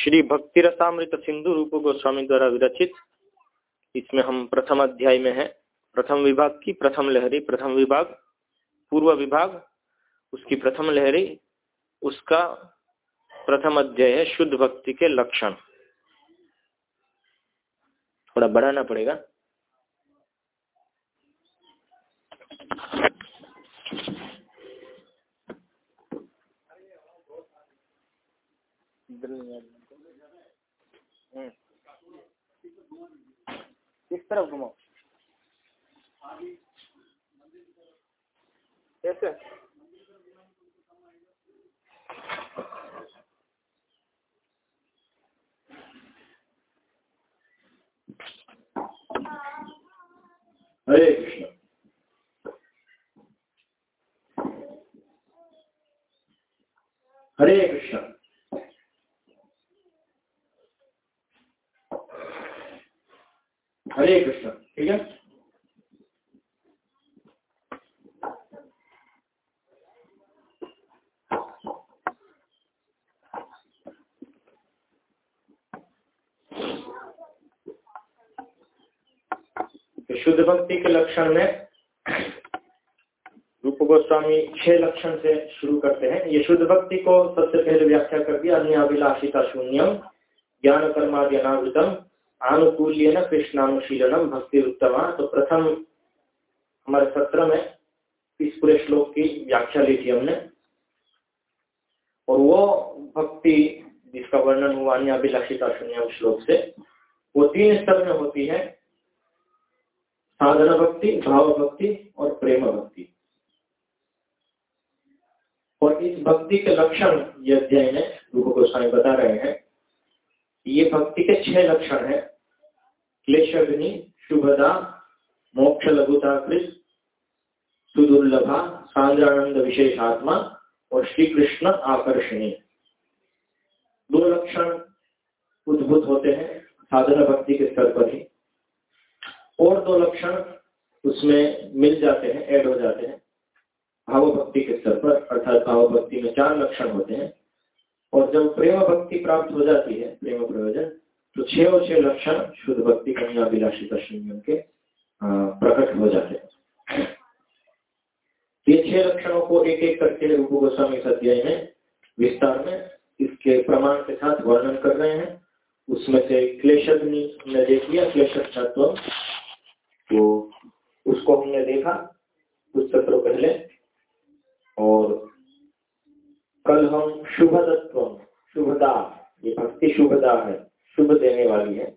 श्री भक्ति रसामृत सिंधु रूप गोस्वामी द्वारा विरचित। इसमें हम प्रथम अध्याय में है। प्रथम विभाग की प्रथम लहरी, प्रथम विभाग, पूर्व विभाग, उसकी प्रथम लहरी, उसका प्रथम अध्याय है शुद्ध भक्ति के लक्षण। थोड़ा बढ़ाना पड़ेगा। हम्म। किस तरफ़ घुमाओ? कैसे हरे कृष्ण। हरे कृष्ण। हरे कृष्ण, ठीक है? तो शुद्ध भक्ति के लक्षण में रूप गोस्वामी छह लक्षण से शुरू करते हैं। ये शुद्ध भक्ति को सबसे पहले व्याख्या कर दिया अन्य अभिलाषिता शून्यम ज्ञान कर्मादि अनावृतम आनुकूल्य कृष्णानुशीलनम भक्ति उत्तमा। तो प्रथम हमारे सत्र में इस पूरे श्लोक की व्याख्या ली थी हमने। और वो भक्ति, जिसका वर्णन हुआ अन्य अभिलाषिता शून्यम श्लोक से, वो तीन स्तर में होती है। साधना भक्ति, भाव भक्ति और प्रेम भक्ति। और इस भक्ति के लक्षण ये अध्याय में रूप गोस्वामी बता रहे हैं। ये भक्ति के छह लक्षण है। क्लेशग्नि शुभदा मोक्ष लघुता कृत सुदुर्लभा सांद्रानंद विशेषात्मा और श्री कृष्ण आकर्षणी। दो लक्षण उद्भुत होते हैं साधना भक्ति के स्तर पर ही। और दो लक्षण उसमें मिल जाते हैं, ऐड हो जाते हैं। भाव भक्ति के स्तर पर, अर्थात भाव भक्ति में चार लक्षण होते हैं। और जब प्रेम भक्ति प्राप्त हो जाती है, प्रेम प्रयोजन तो छह और छह लक्षण शुद्ध भक्ति कन्या अभिलाषी, दर्शन के प्रकट हो जाते हैं। ये छह लक्षणों को एक एक करके रूप गोस्वामी अध्याय में, विस्तार में इसके प्रमाण के साथ वर्णन कर रहे हैं। उसमें से क्लेशग्नि हमने देख लिया क्लेश तो उसको हमने देखा कुछ सत्रों पहले, और कल हम शुभ तत्व शुभदा, ये भक्ति शुभदा है। शुभ देने वाली है।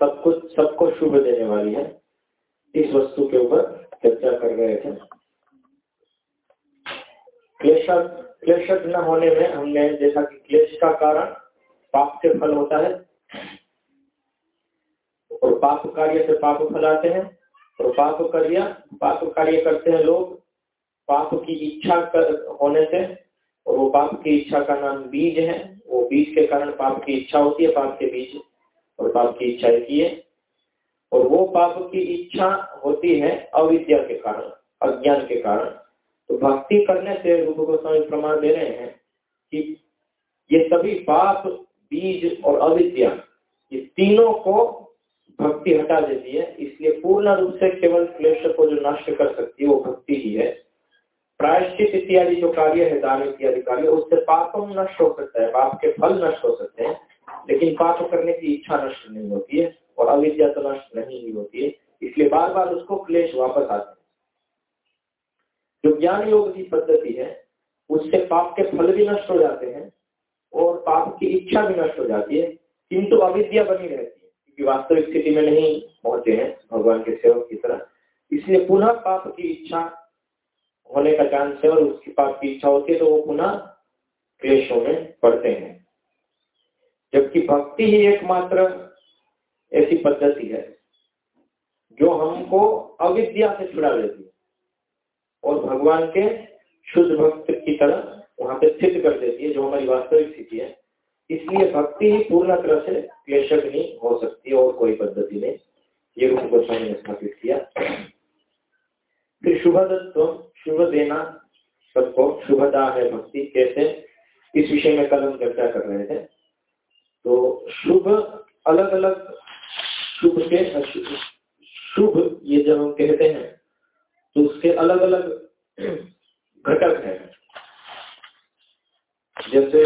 सब कुछ, सबको शुभ देने वाली है। इस वस्तु के ऊपर चर्चा कर रहे थे। क्लेशक क्लेशक न होने में हमने देखा कि क्लेश का कारण पाप के फल होता है, और पाप कार्य से पाप फल आते हैं, और पाप कार्य पाप कार्य करते हैं लोग। पाप की इच्छा कर, होने से, और वो पाप की इच्छा का नाम बीज है। वो बीज के कारण पाप की इच्छा होती है, पाप के बीज और पाप की इच्छा एक ही। और वो पाप की इच्छा होती है अविद्या के कारण, अज्ञान के कारण। तो भक्ति करने से रूप गोस्वामी प्रमाण दे रहे हैं कि ये सभी पाप, बीज और अविद्या, ये तीनों को भक्ति हटा देती है। इसलिए पूर्ण रूप से केवल क्लेश को जो नष्ट कर सकती है, वो भक्ति ही है। प्रायश्चित इत्यादि जो कार्य है, दान इत्यादि कार्य, उससे पापम नष्ट हो सकता है, पाप के फल नष्ट हो सकते हैं, लेकिन पाप करने की इच्छा नष्ट नहीं होती है और अविद्या तो नष्ट नहीं होती है, इसलिए बार बार उसको क्लेश वापस आते हैं। जो ज्ञान योग की पद्धति है, उससे पाप के फल भी नष्ट हो जाते हैं और पाप की इच्छा भी नष्ट हो जाती है, किंतु अविद्या बनी रहती है, क्योंकि वास्तविक स्थिति में नहीं पहुँचे हैं, भगवान के सेवक की तरह। इसलिए पुनः पाप की इच्छा होने का चांस है और उसके पास की इच्छा होती है तो वो पुनः क्लेशों में पड़ते हैं। जबकि भक्ति ही एकमात्र ऐसी पद्धति है जो हमको अविद्या से छुड़ा देती है और भगवान के शुद्ध भक्त की तरह वहाँ पे स्थित कर देती है, जो हमारी वास्तविक स्थिति है। इसलिए भक्ति ही पूर्ण तरह से क्लेशक नहीं हो सकती और कोई पद्धति नहीं। ये रूप गोस्वामी ने स्थापित किया। फिर शुभ शुभदत्व शुभ देना सबको शुभदा है, भक्ति, कैसे? इस विषय में कल हम चर्चा कर रहे थे। तो शुभ अलग अलग शुभ के, शुभ ये जब हम कहते हैं तो उसके अलग अलग घटक है। जैसे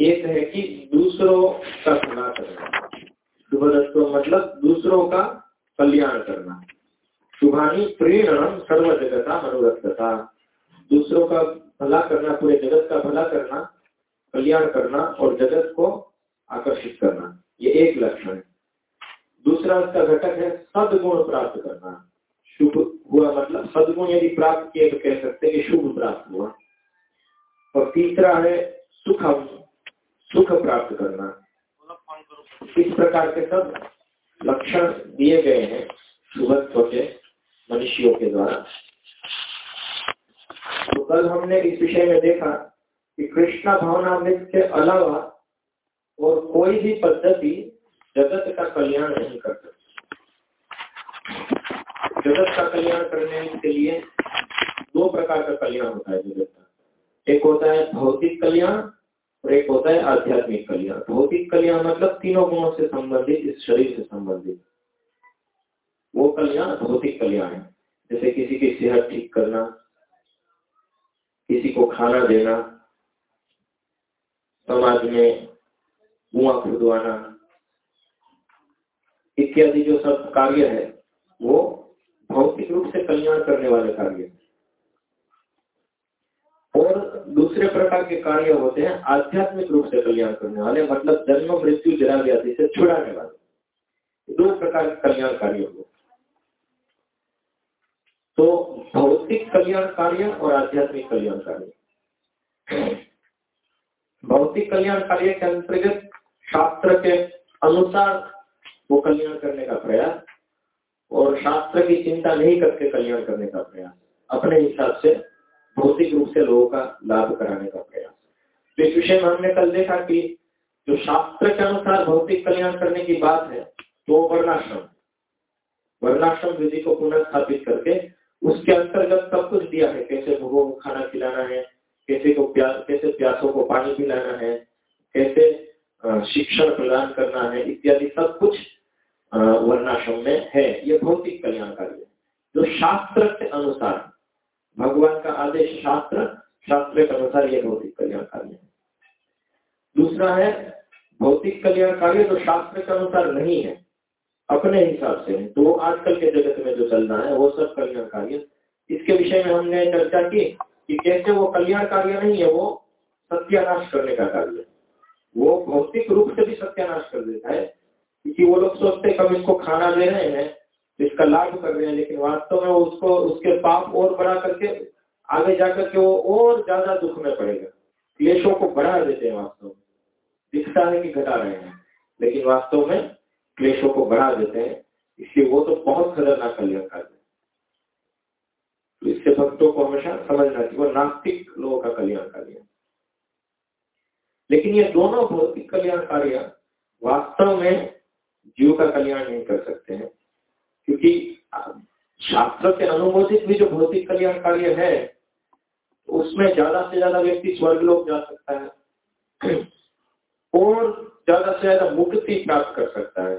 एक है कि दूसरों का भला करना। शुभ मतलब दूसरों का कल्याण करना। शुभानी प्रेरणम सर्व जगता मनोरथता दूसरों का भला करना, पूरे जगत का भला करना, कल्याण करना और जगत को आकर्षित करना, ये एक लक्षण है। दूसरा इसका घटक है सदगुण प्राप्त करना। शुभ हुआ मतलब सदगुण यदि प्राप्त किए तो कह सकते हैं कि शुभ प्राप्त हुआ। और तीसरा है सुखम सुख प्राप्त करना। इस प्रकार के सब लक्षण दिए गए हैं शुभत्व के। मनुष्यों के द्वारा। तो कल हमने इस विषय में देखा कि कृष्णा भावनामृत के अलावा और कोई भी पद्धति जगत का कल्याण नहीं कर सकती। जगत का कल्याण करने के लिए दो प्रकार का कल्याण होता है जगत का। एक होता है भौतिक कल्याण और एक होता है आध्यात्मिक कल्याण। भौतिक कल्याण मतलब तीनों गुणों से संबंधित, इस शरीर से संबंधित। वो कल्याण भौतिक कल्याण है। जैसे किसी की सेहत ठीक करना, किसी को खाना देना, समाज में कुआ खुदवाना, इत्यादि जो सब कार्य है, वो भौतिक रूप से कल्याण करने वाले कार्य और दूसरे प्रकार के कार्य होते हैं, आध्यात्मिक रूप से कल्याण करने वाले मतलब जन्म, मृत्यु जरा व्याधि से छुड़ाने वाले। दो प्रकार के कल्याण कार्य हो। तो भौतिक कल्याण कार्य और आध्यात्मिक कल्याण कार्य भौतिक कल्याण कार्य के अंतर्गत शास्त्र के अनुसार वो कल्याण करने का प्रयास और शास्त्र की चिंता नहीं करके कल्याण करने का प्रयास, अपने हिसाब से भौतिक रूप से लोगों का लाभ कराने का प्रयास। तो इस विषय में हमने कल देखा कि जो शास्त्र के अनुसार भौतिक कल्याण करने की बात है तो वर्णाश्रम वर्णाश्रम विधि को पुनः स्थापित करके उसके अंतर्गत सब कुछ दिया है। कैसे भूगों को खाना खिलाना है, कैसे को प्यास कैसे प्यासों को पानी पिलाना है, कैसे शिक्षण प्रदान करना है, इत्यादि सब कुछ वर्णाश्रम में है। ये भौतिक कल्याण कार्य जो शास्त्र के अनुसार, भगवान का आदेश शास्त्र शास्त्र के अनुसार यह भौतिक कल्याण कार्य है। दूसरा है, भौतिक कल्याण कार्य जो शास्त्र के अनुसार नहीं है। अपने हिसाब से। तो आजकल के जगत में जो चल रहा है, वो सब कल्याण कार्य इसके विषय में हमने चर्चा की कि कैसे वो कल्याण कार्य नहीं है, वो सत्यानाश करने का कार्य वो भौतिक रूप से भी सत्यानाश कर देता है, क्योंकि वो लोग सोचते हम इसको खाना दे रहे हैं इसका लाभ कर रहे हैं, लेकिन वास्तव में उसको, उसके पाप और बढ़ा करके आगे जाकर के वो और ज़्यादा दुख में पड़ेगा। क्लेशों को बढ़ा देते हैं वास्तव में। दिखता है कि घटा रहे हैं, लेकिन वास्तव में क्लेशों को बढ़ा देते हैं, इसलिए वो तो बहुत खतरनाक कल्याण कर तो इससे भक्तों को हमेशा समझना चाहिए, वो नास्तिक लोगों का कल्याण कार्य लेकिन ये दोनों भौतिक कल्याण कार्य वास्तव में जीव का कल्याण नहीं कर सकते हैं, क्योंकि शास्त्र के अनुमोदित भी जो भौतिक कल्याण कार्य है, उसमें ज़्यादा से ज़्यादा व्यक्ति स्वर्ग लोग जा सकता है और ज़्यादा से ज़्यादा मुक्ति प्राप्त कर सकता है।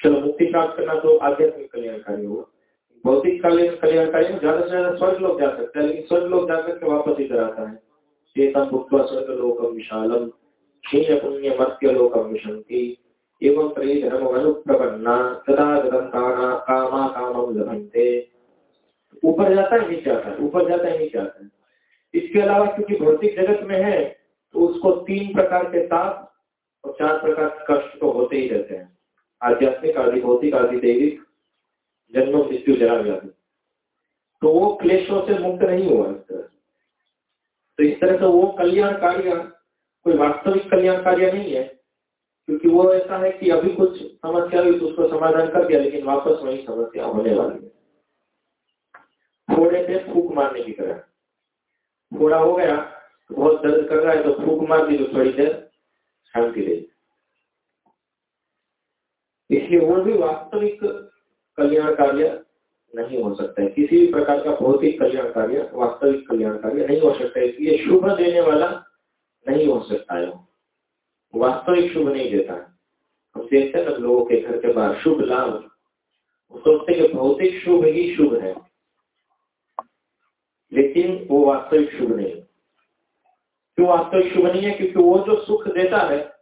चलो मुक्ति प्राप्त करना तो आध्यात्मिक कल्याण कार्य हुआ भौतिक कल्याण कार्य में ज़्यादा से ज़्यादा स्वर्ग लोग जा सकते हैं, लेकिन स्वर्ग लोग जाकर के वापस इधर आता है। चेतम भुक्वा स्वर्ग लोकम विशालम क्षीण पुण्य मत्य लोकम विशंति एवं प्रपन्ना सदा गदम कामा कामम लभंते ऊपर जाता है, नीचे आता है, ऊपर जाता है, नीचे आता है। इसके अलावा क्योंकि भौतिक जगत में है तो उसको तीन प्रकार के ताप और चार प्रकार के कष्ट तो होते ही रहते हैं। आध्यात्मिक आदि, भौतिक आदि, दैविक जन्म, मृत्यु जरा व्याधि। तो वो क्लेशों से मुक्त नहीं हुआ इस तरह तो इस तरह से वो कल्याण कार्य कोई वास्तविक कल्याण कार्य नहीं है, क्योंकि वो ऐसा है कि अभी कुछ समस्या हुई तो उसको समाधान कर दिया, लेकिन वापस वही समस्या होने वाली है। थोड़े से फूक मारने की तरह। थोड़ा हो गया तो बहुत दर्द कर रहा है तो फूक मार दी तो थोड़ी देर शांति दे इसलिए वो भी वास्तविक कल्याण कार्य नहीं हो सकता। है किसी भी प्रकार का भौतिक कल्याण कार्य, वास्तविक कल्याण कार्य नहीं हो सकता। है इसलिए शुभ देने वाला नहीं हो सकता है वास्तविक शुभ नहीं देता है। हम देखते हैं लोगों के घर के बाहर शुभ लाभ। सोचते कि भौतिक शुभ ही शुभ है। लेकिन वो वास्तविक शुभ नहीं। क्यों वास्तविक शुभ नहीं है? क्योंकि वो जो सुख देता है,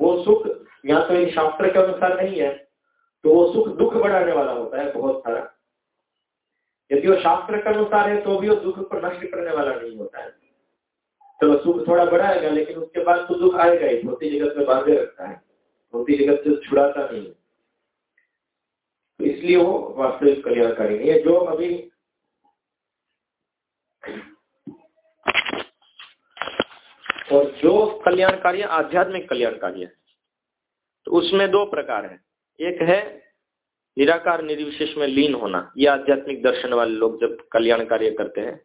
वो सुख या तो इन शास्त्र के अनुसार नहीं है तो वो सुख दुख बढ़ाने वाला होता है बहुत सारा। यदि वो शास्त्र के अनुसार है तो भी वो दुख को नष्ट करने वाला नहीं होता है। चलो तो सुख थोड़ा बढ़ाएगा, लेकिन उसके बाद तो दुख आएगा ही, भौतिक जगत में बांधे रखता है। भौतिक जगत से छुड़ाता नहीं है। तो इसलिए वो वास्तविक कल्याणकारी नहीं है। जो अभी और जो कल्याणकारी आध्यात्मिक कल्याणकारी है। उसमें दो प्रकार है। एक है निराकार निर्विशेष में लीन होना। यह आध्यात्मिक दर्शन वाले लोग जब कल्याण कार्य करते हैं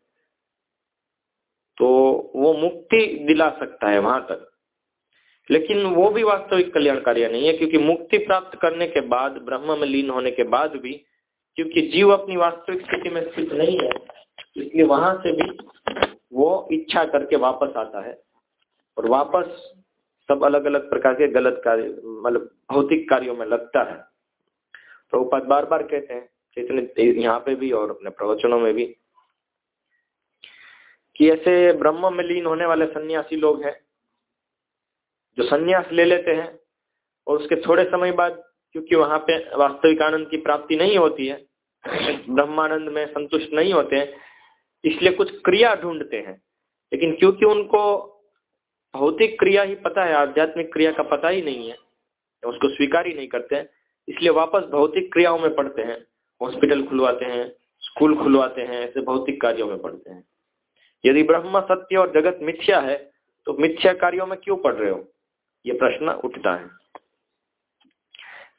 तो वो मुक्ति दिला सकता है वहाँ तक। लेकिन वो भी वास्तविक कल्याण कार्य नहीं है, क्योंकि मुक्ति प्राप्त करने के बाद, ब्रह्म में लीन होने के बाद भी, क्योंकि जीव अपनी वास्तविक स्थिति में स्थित नहीं है, इसलिए वहाँ से भी वो इच्छा करके वापस आता है। और वापस सब अलग अलग प्रकार के गलत कार्य मतलब भौतिक कार्यों में लगता है। प्रभुपाद बार बार कहते हैं चैतन्य यहाँ पे भी और अपने प्रवचनों में भी, कि ऐसे ब्रह्म में लीन होने वाले सन्यासी लोग हैं, जो सन्यास ले लेते हैं, और उसके थोड़े समय बाद, क्योंकि वहाँ पे वास्तविक आनंद की प्राप्ति नहीं होती है, ब्रह्मानंद में संतुष्ट नहीं होते हैं, इसलिए कुछ क्रिया ढूंढते हैं। लेकिन क्योंकि उनको भौतिक क्रिया ही पता है, आध्यात्मिक क्रिया का पता ही नहीं है। उसको स्वीकार ही नहीं करते इसलिए वापस भौतिक क्रियाओं में पढ़ते हैं। हॉस्पिटल खुलवाते हैं, स्कूल खुलवाते हैं, ऐसे भौतिक कार्यों में पढ़ते हैं। यदि ब्रह्म, सत्य और जगत मिथ्या है तो मिथ्या कार्यों में क्यों पढ़ रहे हो? ये प्रश्न उठता है।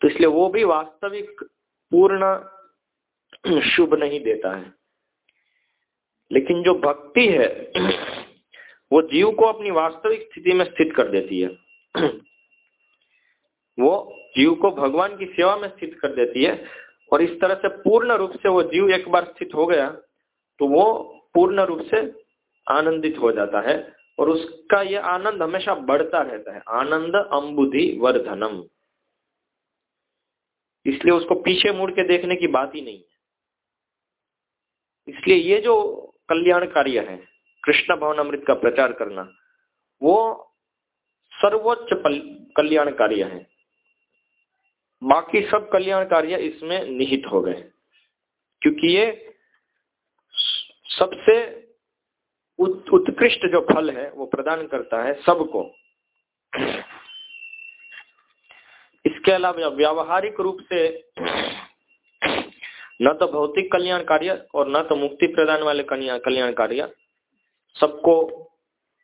तो इसलिए वो भी वास्तविक, पूर्ण, शुभ नहीं देता है। लेकिन जो भक्ति है वो जीव को अपनी वास्तविक स्थिति में स्थित कर देती है। वो जीव को भगवान की सेवा में स्थित कर देती है और इस तरह से पूर्ण रूप से वो जीव एक बार स्थित हो गया तो वो पूर्ण रूप से आनंदित हो जाता है और उसका ये आनंद हमेशा बढ़ता रहता है। आनंद अम्बुधि वर्धनम। इसलिए उसको पीछे मुड़ के देखने की बात ही नहीं है। इसलिए ये जो कल्याण कार्य है कृष्ण भवन अमृत का प्रचार करना, वो सर्वोच्च कल्याण कार्य है। बाकी सब कल्याण कार्य इसमें निहित हो गए, क्योंकि ये सबसे उत्कृष्ट जो फल है, वो प्रदान करता है सबको। इसके अलावा व्यावहारिक रूप से न तो भौतिक कल्याण कार्य और न तो मुक्ति प्रदान वाले कल्याण कार्य सबको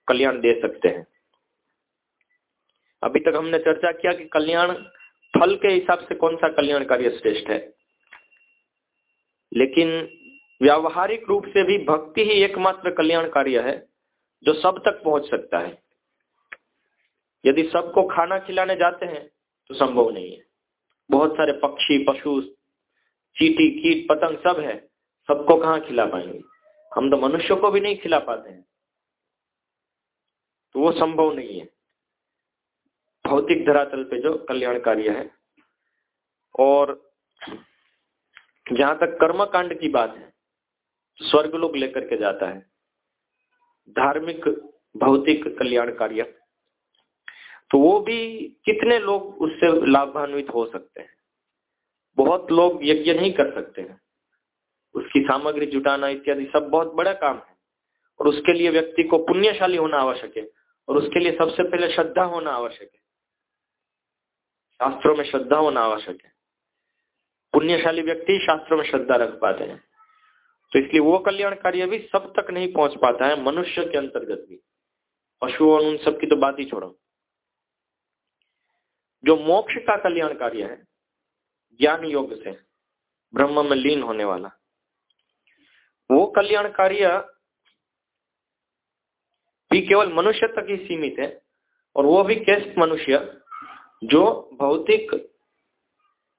कल्याण दे सकते हैं। अभी तक हमने चर्चा किया कि कल्याण फल के हिसाब से कौन सा कल्याण कार्य श्रेष्ठ है। लेकिन व्यावहारिक रूप से भी भक्ति ही एकमात्र कल्याण कार्य है जो सब तक पहुँच सकता है। यदि सबको खाना खिलाने जाते हैं तो संभव नहीं है। बहुत सारे पक्षी, पशु, चीटी, कीट, पतंग सब है, सबको कहाँ खिला पाएँगे? हम तो मनुष्य को भी नहीं खिला पाते हैं। तो वो संभव नहीं है। भौतिक धरातल पे जो कल्याण कार्य है। और जहाँ तक कर्म कांड की बात है, स्वर्ग लोग लेकर के जाता है। धार्मिक, भौतिक कल्याण कार्य तो वो भी कितने लोग उससे लाभान्वित हो सकते हैं? बहुत लोग यज्ञ नहीं कर सकते हैं। उसकी सामग्री, जुटाना इत्यादि सब बहुत बड़ा काम है। और उसके लिए व्यक्ति को पुण्यशाली होना आवश्यक है। और उसके लिए सबसे पहले श्रद्धा होना आवश्यक है। शास्त्रों में श्रद्धा होना आवश्यक है। पुण्यशाली व्यक्ति शास्त्रों में श्रद्धा रख पाते हैं। तो इसलिए वो कल्याण कार्य भी सब तक नहीं पहुँच पाता है मनुष्य के अंतर्गत भी। पशु और उन सब की तो बात ही छोड़ो। जो मोक्ष का कल्याण कार्य है, ज्ञान योग से, ब्रह्म में लीन होने वाला। वो कल्याण कार्य भी केवल मनुष्य तक ही सीमित है और वो भी कैसे मनुष्य जो भौतिक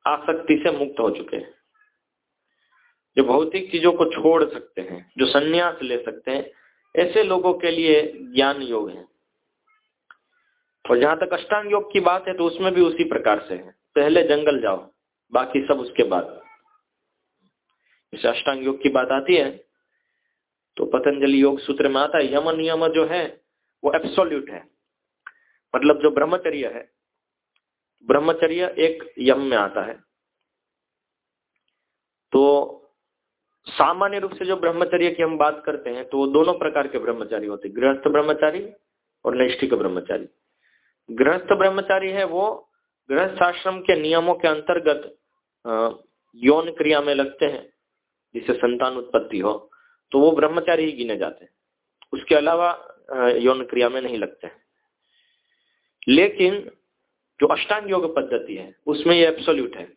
आसक्ति से मुक्त हो चुके हैं। जो भौतिक चीज़ों को छोड़ सकते हैं, जो संन्यास ले सकते हैं, ऐसे लोगों के लिए ज्ञान योग है। और जहाँ तक अष्टांग योग की बात है तो उसमें भी उसी प्रकार से है। पहले जंगल जाओ, बाकी सब उसके बाद। इस अष्टांग योग की बात आती है तो पतंजलि योग सूत्र में आता है, यम नियम जो है, वो एब्सोल्यूट है। मतलब जो ब्रह्मचर्य है, ब्रह्मचर्य एक यम में आता है। तो सामान्य रूप से जो ब्रह्मचर्य की हम बात करते हैं तो वो दोनों प्रकार के ब्रह्मचारी होते हैं, गृहस्थ ब्रह्मचारी और नैष्ठिक ब्रह्मचारी। गृहस्थ ब्रह्मचारी है वो गृहस्थ आश्रम के नियमों के अंतर्गत यौन क्रिया में लगते हैं। जिससे संतान उत्पत्ति हो तो वो ब्रह्मचारी ही गिने जाते हैं। उसके अलावा यौन क्रिया में नहीं लगते हैं। लेकिन जो अष्टांग योग पद्धति है, उसमें ये एब्सोल्यूट है।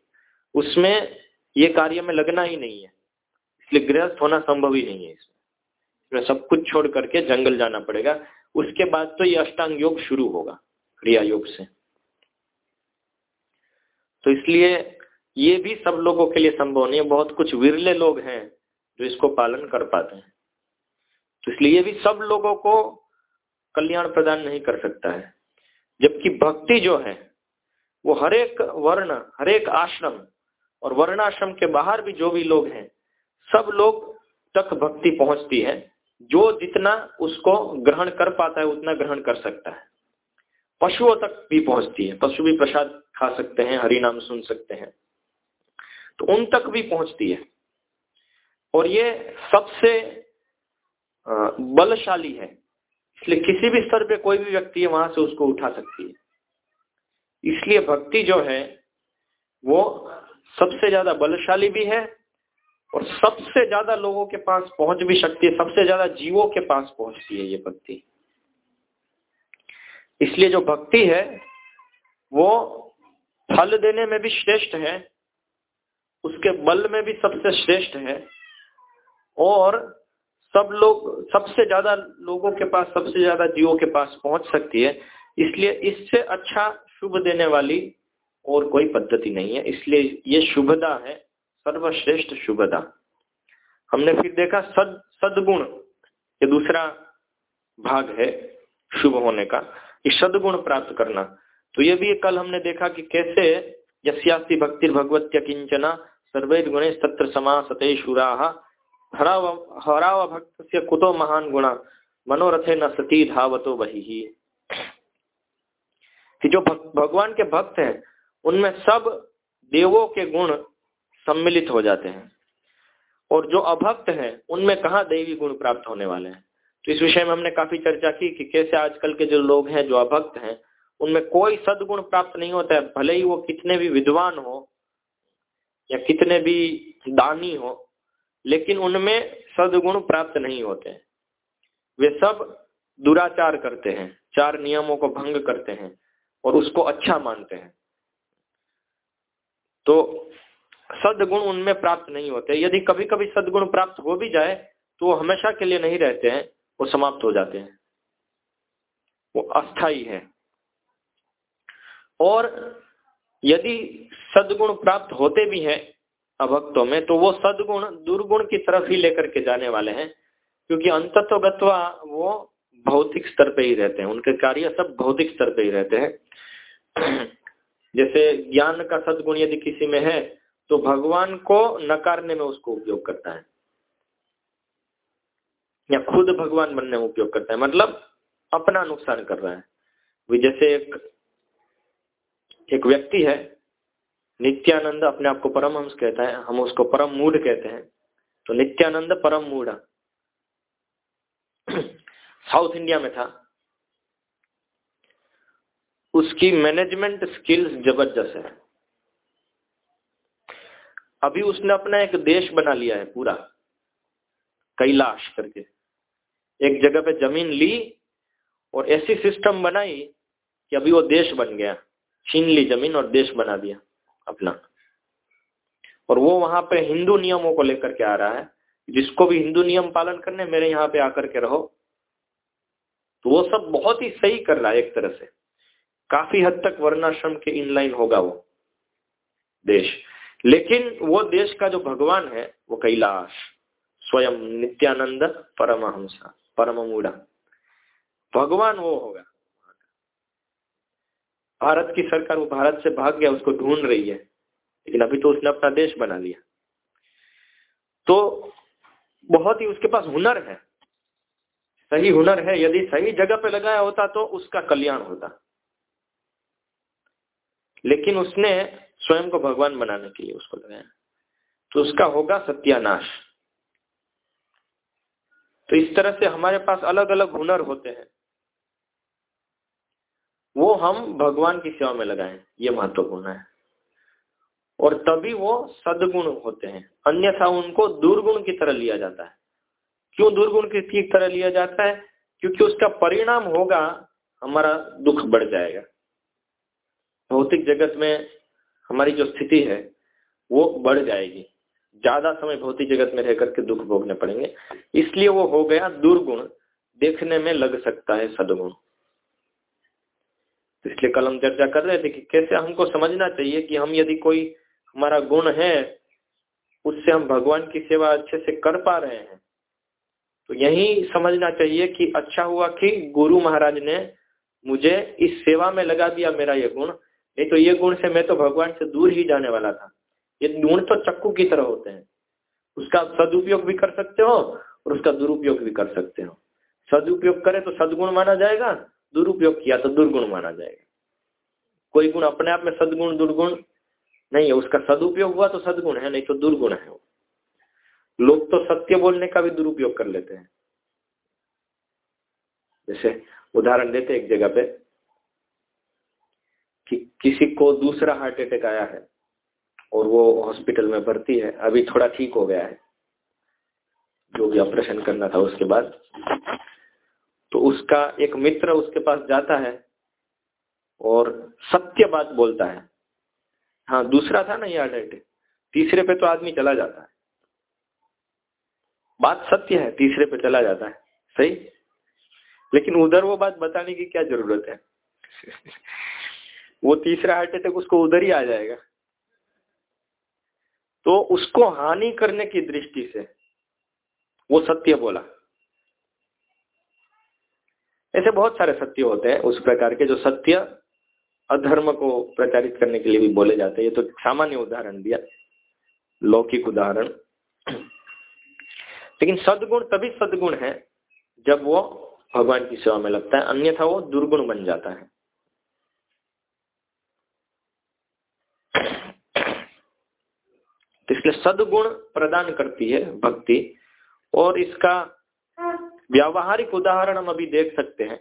उसमें ये कार्य में लगना ही नहीं है। इसलिए गृहस्थ होना संभव ही नहीं है इसमें सब कुछ छोड़ करके जंगल जाना पड़ेगा। उसके बाद तो ये अष्टांग योग शुरू होगा, क्रिया योग से। तो इसलिए ये भी सब लोगों के लिए संभव नहीं है। बहुत कुछ विरले लोग हैं जो इसको पालन कर पाते हैं। तो इसलिए ये भी सब लोगों को कल्याण प्रदान नहीं कर सकता है। जबकि भक्ति जो है, वो हरेक वर्ण हरेक आश्रम और वर्णाश्रम के बाहर भी जो भी लोग हैं, सब लोग तक भक्ति पहुँचती है। जो जितना उसको ग्रहण कर पाता है, उतना ग्रहण कर सकता है। पशुओं तक भी पहुँचती है। पशु भी प्रसाद खा सकते हैं, हरि नाम सुन सकते हैं। तो उन तक भी पहुँचती है। और ये सबसे बलशाली है। इसलिए किसी भी स्तर पे कोई भी व्यक्ति है वहाँ से उसको उठा सकती है। इसलिए भक्ति जो है, वो सबसे ज़्यादा बलशाली भी है और सबसे ज़्यादा लोगों के पास पहुँच भी सकती है, सबसे ज़्यादा जीवों के पास पहुँचती है ये भक्ति। इसलिए जो भक्ति है, वो फल देने में भी श्रेष्ठ है उसके बल में भी सबसे श्रेष्ठ है और सब लोग, सबसे ज़्यादा लोगों के पास, सबसे ज़्यादा जीवों के पास पहुँच सकती है। इसलिए इससे अच्छा शुभ देने वाली और कोई पद्धति नहीं है। इसलिए ये शुभदा है, सर्वश्रेष्ठ शुभदा। हमने फिर देखा सद, सदगुण ये दूसरा भाग है शुभ होने का। सदगुण प्राप्त करना। तो ये भी कल हमने देखा कि कैसे यस्यास्ति भक्ति भगवत्य किंचना सर्वैद गुणे तत्र समासते शुरा। हराव भक्त कुतो महान गुणा। मनोरथे न सती धावतो वही ही कि जो भगवान के भक्त हैं, उनमें सब देवों के गुण सम्मिलित हो जाते हैं। और जो अभक्त हैं, उनमें कहा देवी गुण प्राप्त होने वाले हैं? तो इस विषय में हमने काफ़ी चर्चा की कि कैसे आजकल के जो लोग हैं, जो अभक्त हैं उनमें कोई सदगुण प्राप्त नहीं होता है, भले ही वो कितने भी विद्वान हो या कितने भी दानी हो, लेकिन उनमें सदगुण प्राप्त नहीं होते वे सब दुराचार करते हैं, चार नियमों को भंग करते हैं और उसको अच्छा मानते हैं। तो सदगुण उनमें प्राप्त नहीं होते। यदि कभी कभी सदगुण प्राप्त हो भी जाए तो वो हमेशा के लिए नहीं रहते हैं, वो समाप्त हो जाते हैं। वो अस्थाई है। और यदि सदगुण प्राप्त होते भी हैं अभक्तों में तो वो सदगुण दुर्गुण की तरफ़ ही लेकर के जाने वाले हैं, क्योंकि अंतत्वगत्वा वो भौतिक स्तर पे ही रहते हैं, उनके कार्य सब भौतिक स्तर पे ही रहते हैं। जैसे ज्ञान का सदगुण यदि किसी में है तो भगवान को नकारने में उसको उपयोग करता है। या खुद भगवान बनने में उपयोग करता है मतलब अपना नुकसान कर रहा है। जैसे एक एक व्यक्ति है, नित्यानंद अपने आप को परमहंस कहता है, हम उसको परम मूड कहते हैं। तो नित्यानंद परम मूड साउथ इंडिया में था। उसकी मैनेजमेंट स्किल्स ज़बरदस्त है। अभी उसने अपना एक देश बना लिया है पूरा, कैलाश करके। एक जगह पे ज़मीन ली और ऐसी सिस्टम बनाई कि अभी वो देश बन गया। छीन ली ज़मीन और देश बना दिया अपना। और वो वहाँ पे हिंदू नियमों को लेकर के आ रहा है, जिसको भी हिंदू नियम पालन करने, मेरे यहाँ पे आकर के रहो। तो वो सब बहुत ही सही कर रहा है एक तरह से। काफ़ी हद तक वर्णाश्रम के इनलाइन होगा वो देश। लेकिन वो देश का जो भगवान है, वो कैलाश, स्वयं नित्यानंद परमहंसा परम मूढ़ा भगवान वो होगा। भारत की सरकार वो भारत से भाग गया, उसको ढूंढ रही है। लेकिन अभी तो उसने अपना देश बना लिया। तो बहुत ही उसके पास हुनर है। सही हुनर है, यदि सही जगह पे लगाया होता तो उसका कल्याण होता। लेकिन उसने स्वयं को भगवान बनाने के लिए उसको लगाया। तो उसका होगा सत्यानाश। तो इस तरह से हमारे पास अलग अलग हुनर होते हैं। वो हम भगवान की सेवा में लगाएँ, ये महत्वपूर्ण है। और तभी वो सदगुण होते हैं। अन्यथा उनको दुर्गुण की तरह लिया जाता है। क्यों दुर्गुण की तरह लिया जाता है? क्योंकि उसका परिणाम होगा, हमारा दुख बढ़ जाएगा। भौतिक जगत में हमारी जो स्थिति है, वो बढ़ जाएगी। ज़्यादा समय भौतिक जगत में रह करके दुख भोगने पड़ेंगे। इसलिए वो हो गया दुर्गुण। देखने में लग सकता है सदगुण। तो इसलिए कल हम चर्चा कर रहे थे कि कैसे हमको समझना चाहिए कि हम यदि कोई हमारा गुण है, उससे हम भगवान की सेवा अच्छे से कर पा रहे हैं। तो यही समझना चाहिए कि अच्छा हुआ कि गुरु महाराज ने मुझे इस सेवा में लगा दिया मेरा ये गुण। नहीं तो ये गुण से मैं तो भगवान से दूर ही जाने वाला था। ये गुण तो चक्कू की तरह होते हैं। उसका सदुपयोग भी कर सकते हो और उसका दुरुपयोग भी कर सकते हो। सदुपयोग करे तो सदगुण माना जाएगा दुरुपयोग किया तो दुर्गुण माना जाएगा। कोई गुण अपने आप में सदगुण, दुर्गुण नहीं है। उसका सदुपयोग हुआ तो सदगुण है, नहीं तो दुर्गुण है लोग तो सत्य बोलने का भी दुरुपयोग कर लेते हैं। जैसे उदाहरण देते एक जगह पे कि किसी को दूसरा हार्ट अटैक आया है और वो हॉस्पिटल में भर्ती है, अभी थोड़ा ठीक हो गया है। जो भी ऑपरेशन करना था उसके बाद तो उसका एक मित्र उसके पास जाता है और सत्य बात बोलता है। हाँ दूसरा था ना ये अटैक तीसरे पे तो आदमी चला जाता है। बात सत्य है, तीसरे पे चला जाता है। सही? लेकिन उधर वो बात बताने की क्या ज़रूरत है? वो तीसरा हार्ट अटैक उसको उधर ही आ जाएगा। तो उसको हानि करने की दृष्टि से वो सत्य बोला। ऐसे बहुत सारे सत्य होते हैं। उस प्रकार के जो सत्य अधर्म को प्रचारित करने के लिए भी बोले जाते हैं। ये तो सामान्य उदाहरण दिया। लौकिक उदाहरण। लेकिन सदगुण तभी सदगुण है जब वो भगवान की सेवा में लगता है। अन्यथा वो दुर्गुण बन जाता है। इसलिए सदगुण प्रदान करती है भक्ति और इसका व्यावहारिक उदाहरण हम अभी देख सकते हैं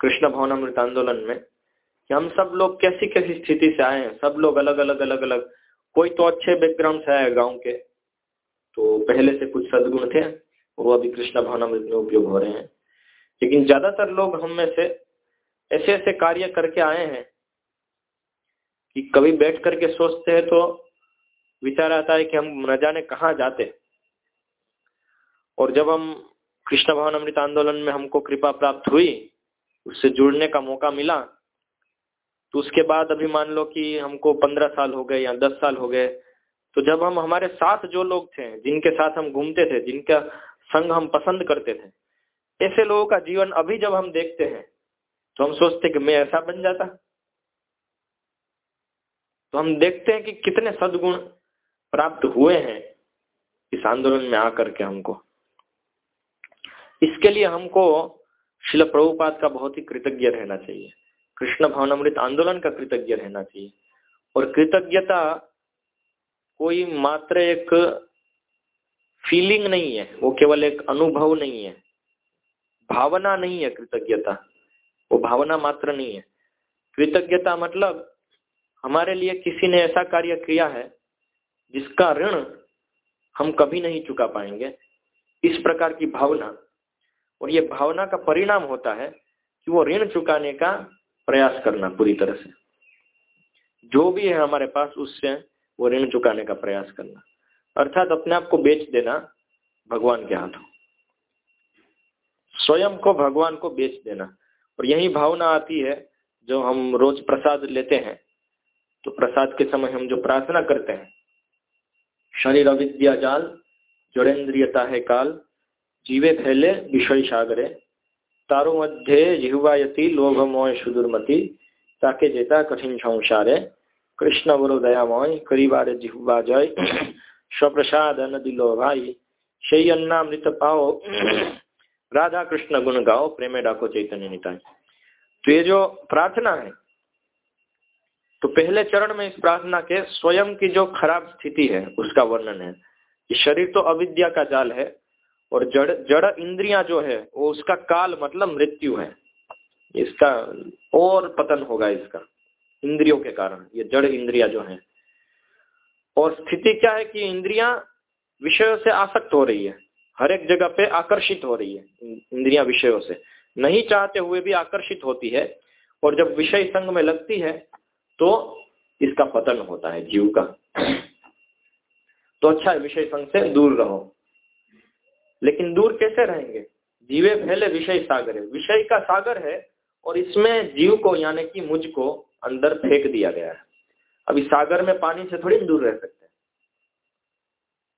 कृष्ण भवन अमृत आंदोलन में कि हम सब लोग कैसी कैसी स्थिति से आए हैं। सब लोग अलग अलग अलग अलग। कोई तो अच्छे बैकग्राउंड से आए गाँव के। तो पहले से कुछ सदगुण थे, वो अभी कृष्ण भवन अमृत में उपयोग हो रहे हैं। लेकिन ज़्यादातर लोग हम में से ऐसे ऐसे कार्य करके आए हैं कि कभी बैठ करके सोचते हैं तो विचार आता है कि हम न जाने कहाँ जाते। और जब हम कृष्ण भवन अमृत आंदोलन में हमको कृपा प्राप्त हुई, उससे जुड़ने का मौका मिला। तो उसके बाद अभी मान लो कि हमको पंद्रह साल हो गए या दस साल हो गए तो जब हम हमारे साथ जो लोग थे, जिनके साथ हम घूमते थे, जिनका संग हम पसंद करते थे, ऐसे लोगों का जीवन अभी जब हम देखते हैं तो हम सोचते कि मैं ऐसा बन जाता। तो हम देखते हैं कि कितने सदगुण प्राप्त हुए हैं इस आंदोलन में आकर के हमको। इसके लिए हमको शिल प्रभुपाद का बहुत ही कृतज्ञ रहना चाहिए। कृष्ण भवनामृत आंदोलन का कृतज्ञ रहना चाहिए। और कृतज्ञता कोई मात्र एक फीलिंग नहीं है, वो केवल एक अनुभव नहीं है। भावना नहीं है कृतज्ञता, वो भावना मात्र नहीं है। कृतज्ञता मतलब हमारे लिए किसी ने ऐसा कार्य किया है जिसका ऋण हम कभी नहीं चुका पाएँगे। इस प्रकार की भावना और ये भावना का परिणाम होता है कि वो ऋण चुकाने का प्रयास करना पूरी तरह से। जो भी है हमारे पास, उससे वो ऋण चुकाने का प्रयास करना। अर्थात अपने आप को बेच देना भगवान के हाथों। स्वयं को भगवान को बेच देना। और यही भावना आती है, जो हम रोज प्रसाद लेते हैं। तो प्रसाद के समय हम जो प्रार्थना करते हैं, शरीर अविद्या जाल जोड़ेन्द्रियता है काल जीवे फैले विषय सागरे। तारो मध्य जिहवायती लोभ मोह सुदुर्मति, ताके जेता कठिन संसारे। कृष्ण बड़ो दयामय करीबारे जिहुआ जय। स्वप्रसाद अन्न दिलो भाई সেই अन्नामृत पाओ। राधा कृष्ण गुण गाओ, प्रेमे डाको चैतन्य निताय तो ये जो प्रार्थना है तो पहले चरण में इस प्रार्थना के स्वयं की जो खराब स्थिति है, उसका वर्णन है। कि शरीर तो अविद्या का जाल है और जड़ जड़ इंद्रियाँ जो है, वो उसका काल मतलब मृत्यु है। इसका और पतन होगा इसका, इंद्रियों के कारण, ये जड़ इंद्रिया जो है। और स्थिति क्या है कि इंद्रिया विषयों से आसक्त हो रही है, हर एक जगह पे आकर्षित हो रही है, इंद्रिया विषयों से। नहीं चाहते हुए भी आकर्षित होती है, और जब विषय संग में लगती है तो इसका पतन होता है, जीव का। तो अच्छा है विषय संग से दूर रहो। लेकिन दूर कैसे रहेंगे? जीवे पहले विषय सागर है। विषय का सागर है और इसमें जीव को, यानी कि मुझको अंदर फेंक दिया गया है। अभी सागर में पानी से थोड़ी दूर रह सकते हैं।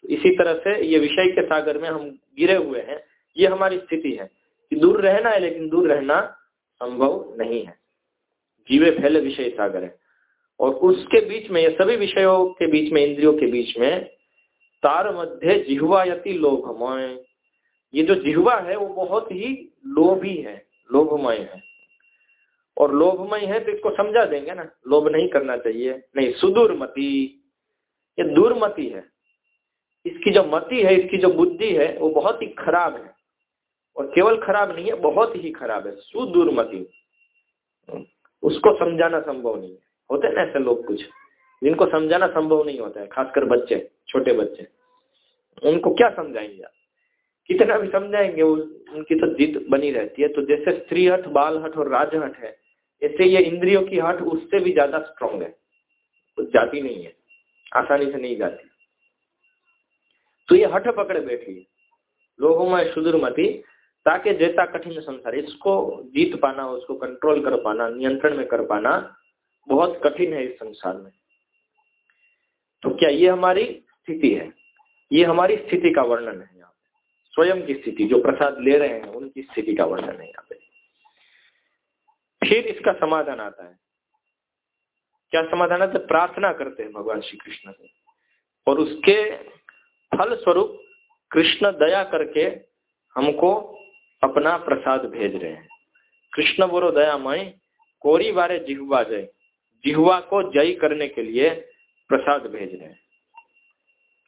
तो इसी तरह से ये विषय के सागर में हम गिरे हुए हैं। ये हमारी स्थिति है कि दूर रहना है, लेकिन दूर रहना संभव नहीं है। जीवे पहले विषय सागर है। और उसके बीच में, ये सभी विषयों के बीच में, इंद्रियों के बीच में तार मध्य जिहवायती लोभमय ये जो जिहवा है, वो बहुत ही लोभी है, लोभमय है। और लोभमय है तो इसको समझा देंगे ना, लोभ नहीं करना चाहिए। नहीं, सुदूरमती, ये दूरमती है। इसकी जो मति है, इसकी जो बुद्धि है, वो बहुत ही खराब है। और केवल खराब नहीं है, बहुत ही खराब है। सुदूरमती। उसको समझाना संभव नहीं है। होते ना ऐसे लोग कुछ, जिनको समझाना संभव नहीं होता है, खासकर बच्चे, छोटे बच्चे। उनको क्या समझाएँगे आप? कितना भी समझाएँगे उनकी तो जिद बनी रहती है। तो जैसे स्त्री हट बाल हट और राज हट है, ऐसे ये इंद्रियों की हट उससे भी ज़्यादा स्ट्रांग है। तो जाती नहीं है। आसानी से नहीं जाती। तो ये हट पकड़े बैठी है। लोगों में सुदूरमती ताकि जैसा कठिन संसार, इसको जीत पाना, उसको कंट्रोल कर पाना, नियंत्रण में कर पाना, बहुत कठिन है इस संसार में। तो क्या ये हमारी स्थिति है? ये हमारी स्थिति का वर्णन है। स्वयं की स्थिति, जो प्रसाद ले रहे हैं, उनकी स्थिति का वर्णन है यहाँ पे। फिर इसका समाधान आता है। क्या समाधान आता है? प्रार्थना करते हैं भगवान श्री कृष्ण से। और उसके फल स्वरूप कृष्ण दया करके हमको अपना प्रसाद भेज रहे हैं। कृष्ण बोरो दयामय, कोरी बारे जिहुआ जय। जिहुआ को जय करने के लिए प्रसाद भेज रहे हैं।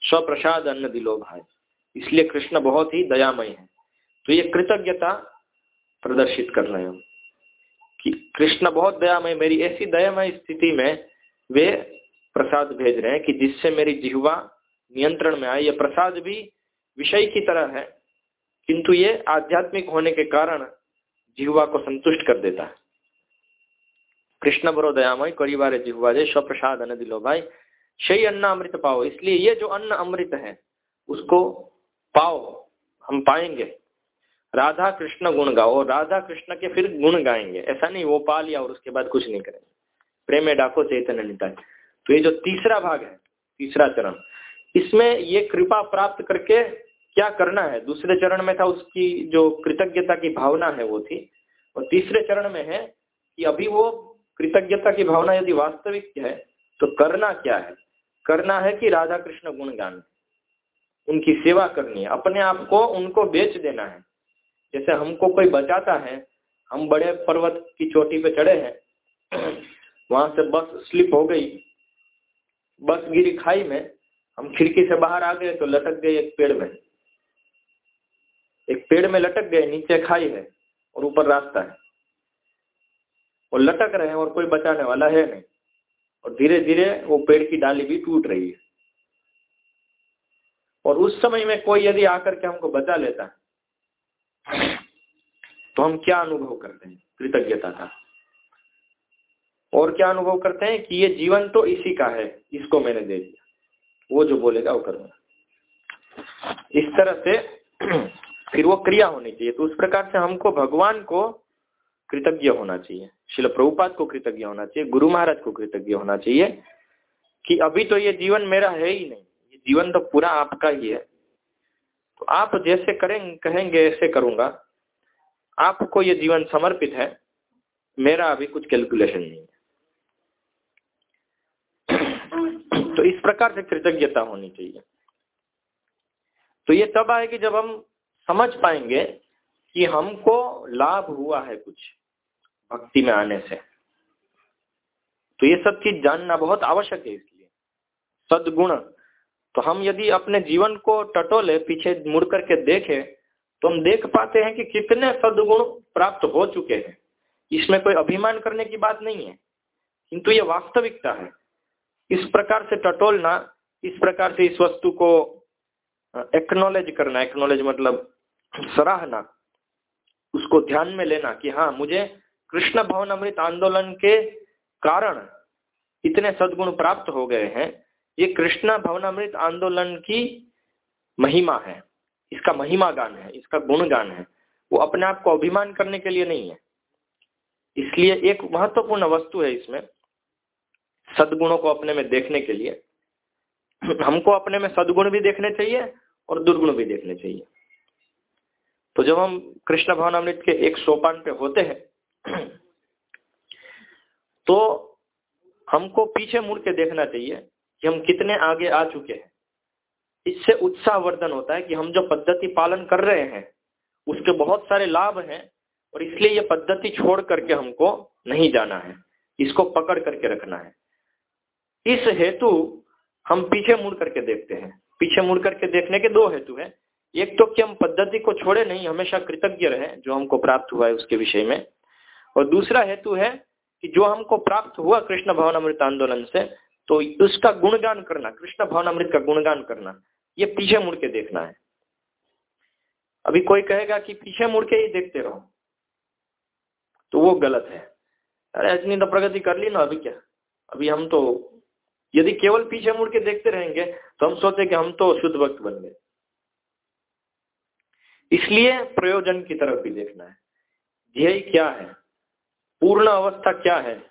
स्वप्रसाद अन्न दिलो भाई। इसलिए कृष्ण बहुत ही दयामय है। तो ये कृतज्ञता प्रदर्शित कर रहे हैं। कि कृष्ण बहुत दयामय, मेरी ऐसी दयामय स्थिति में वे प्रसाद भेज रहे हैं कि जिससे मेरी जिहवा नियंत्रण में आए यह प्रसाद भी विषय की तरह है, किंतु ये आध्यात्मिक होने के कारण जिहवा को संतुष्ट कर देता है। कृष्ण बरो दयामय करीबारे जिहवा जय स्वप्रसाद अन्न दिलो भाई सही अन्न अमृत पाओ। इसलिए ये जो अन्न अमृत है, उसको पाओ, हम पाएँगे। राधा कृष्ण गुण गाओ राधा कृष्ण के फिर गुण गाएँगे। ऐसा नहीं, वो पा लिया और उसके बाद कुछ नहीं करेंगे। प्रेम डाको चैतन्य निताय तो ये जो तीसरा भाग है, तीसरा चरण, इसमें ये कृपा प्राप्त करके क्या करना है? दूसरे चरण में था, उसकी जो कृतज्ञता की भावना है वो थी। और तीसरे चरण में है कि अभी वो कृतज्ञता की भावना यदि वास्तविक है तो करना क्या है? करना है कि राधा कृष्ण गुणगान उनकी सेवा करनी है। अपने आप को उनको बेच देना है। जैसे हमको कोई बचाता है, हम बड़े पर्वत की चोटी पे चढ़े हैं, वहाँ से बस स्लिप हो गई, बस गिरी खाई में, हम खिड़की से बाहर आ गए तो लटक गए एक पेड़ में। एक पेड़ में लटक गए, नीचे खाई है और ऊपर रास्ता है। और लटक रहे हैं और कोई बचाने वाला है नहीं। और धीरे धीरे वो पेड़ की डाली भी टूट रही है। और उस समय में कोई यदि आकर के हमको बचा लेता तो हम क्या अनुभव करते हैं? कृतज्ञता का। और क्या अनुभव करते हैं कि ये जीवन तो इसी का है, इसको मैंने दे दिया। वो जो बोलेगा, वो करूँगा इस तरह से फिर वो क्रिया होनी चाहिए। तो उस प्रकार से हमको भगवान को कृतज्ञ होना चाहिए। शिल प्रभुपाद को कृतज्ञ होना चाहिए। गुरु महाराज को कृतज्ञ होना चाहिए कि अभी तो ये जीवन मेरा है ही नहीं। जीवन तो पूरा आपका ही है। तो आप जैसे करें, कहेंगे ऐसे करूँगा। आपको ये जीवन समर्पित है। मेरा अभी कुछ कैलकुलेशन नहीं है। तो इस प्रकार से कृतज्ञता होनी चाहिए। तो ये तब आएगी जब हम समझ पाएँगे कि हमको लाभ हुआ है कुछ भक्ति में आने से। तो ये सब चीज़ जानना बहुत आवश्यक है इसलिए। सदगुण तो हम यदि अपने जीवन को टटोले, पीछे मुड़ करके देखें तो हम देख पाते हैं कि कितने सदगुण प्राप्त हो चुके हैं। इसमें कोई अभिमान करने की बात नहीं है, किंतु ये वास्तविकता है। इस प्रकार से टटोलना, इस प्रकार से इस वस्तु को एक्नोलेज करना एक्नोलेज मतलब सराहना, उसको ध्यान में लेना कि हाँ मुझे कृष्ण भवन अमृत आंदोलन के कारण इतने सदगुण प्राप्त हो गए हैं ये कृष्ण भवन अमृत आंदोलन की महिमा है। इसका महिमा गान है, इसका गुण गान है। वो अपने आप को अभिमान करने के लिए नहीं है। इसलिए एक महत्वपूर्ण वस्तु है इसमें, सदगुणों को अपने में देखने के लिए। हमको अपने में सदगुण भी देखने चाहिए और दुर्गुण भी देखने चाहिए। तो जब हम कृष्ण भवनामृत के एक सोपान पे होते हैं तो हमको पीछे मुड़ के देखना चाहिए कि हम कितने आगे आ चुके हैं। इससे उत्साहवर्धन होता है कि हम जो पद्धति पालन कर रहे हैं, उसके बहुत सारे लाभ हैं और इसलिए ये पद्धति छोड़ करके हमको नहीं जाना है। इसको पकड़ करके रखना है। इस हेतु हम पीछे मुड़ करके देखते हैं। पीछे मुड़ करके देखने के दो हेतु हैं। एक तो कि हम पद्धति को छोड़े नहीं, हमेशा कृतज्ञ रहे, जो हमको प्राप्त हुआ है उसके विषय में। और दूसरा हेतु है कि जो हमको प्राप्त हुआ कृष्ण भवन अमृत आंदोलन से तो उसका गुणगान करना, कृष्ण भवन अमृत का गुणगान करना, ये पीछे मुड़ के देखना है। अभी कोई कहेगा कि पीछे मुड़ के ही देखते रहो तो वो गलत है। अरे, इतनी तो प्रगति कर ली ना, अभी क्या? अभी हम तो यदि केवल पीछे मुड़ के देखते रहेंगे तो हम सोचे कि हम तो शुद्ध वक्त बन गए। इसलिए प्रयोजन की तरफ़ भी देखना है। ध्येय क्या है? पूर्ण अवस्था क्या है?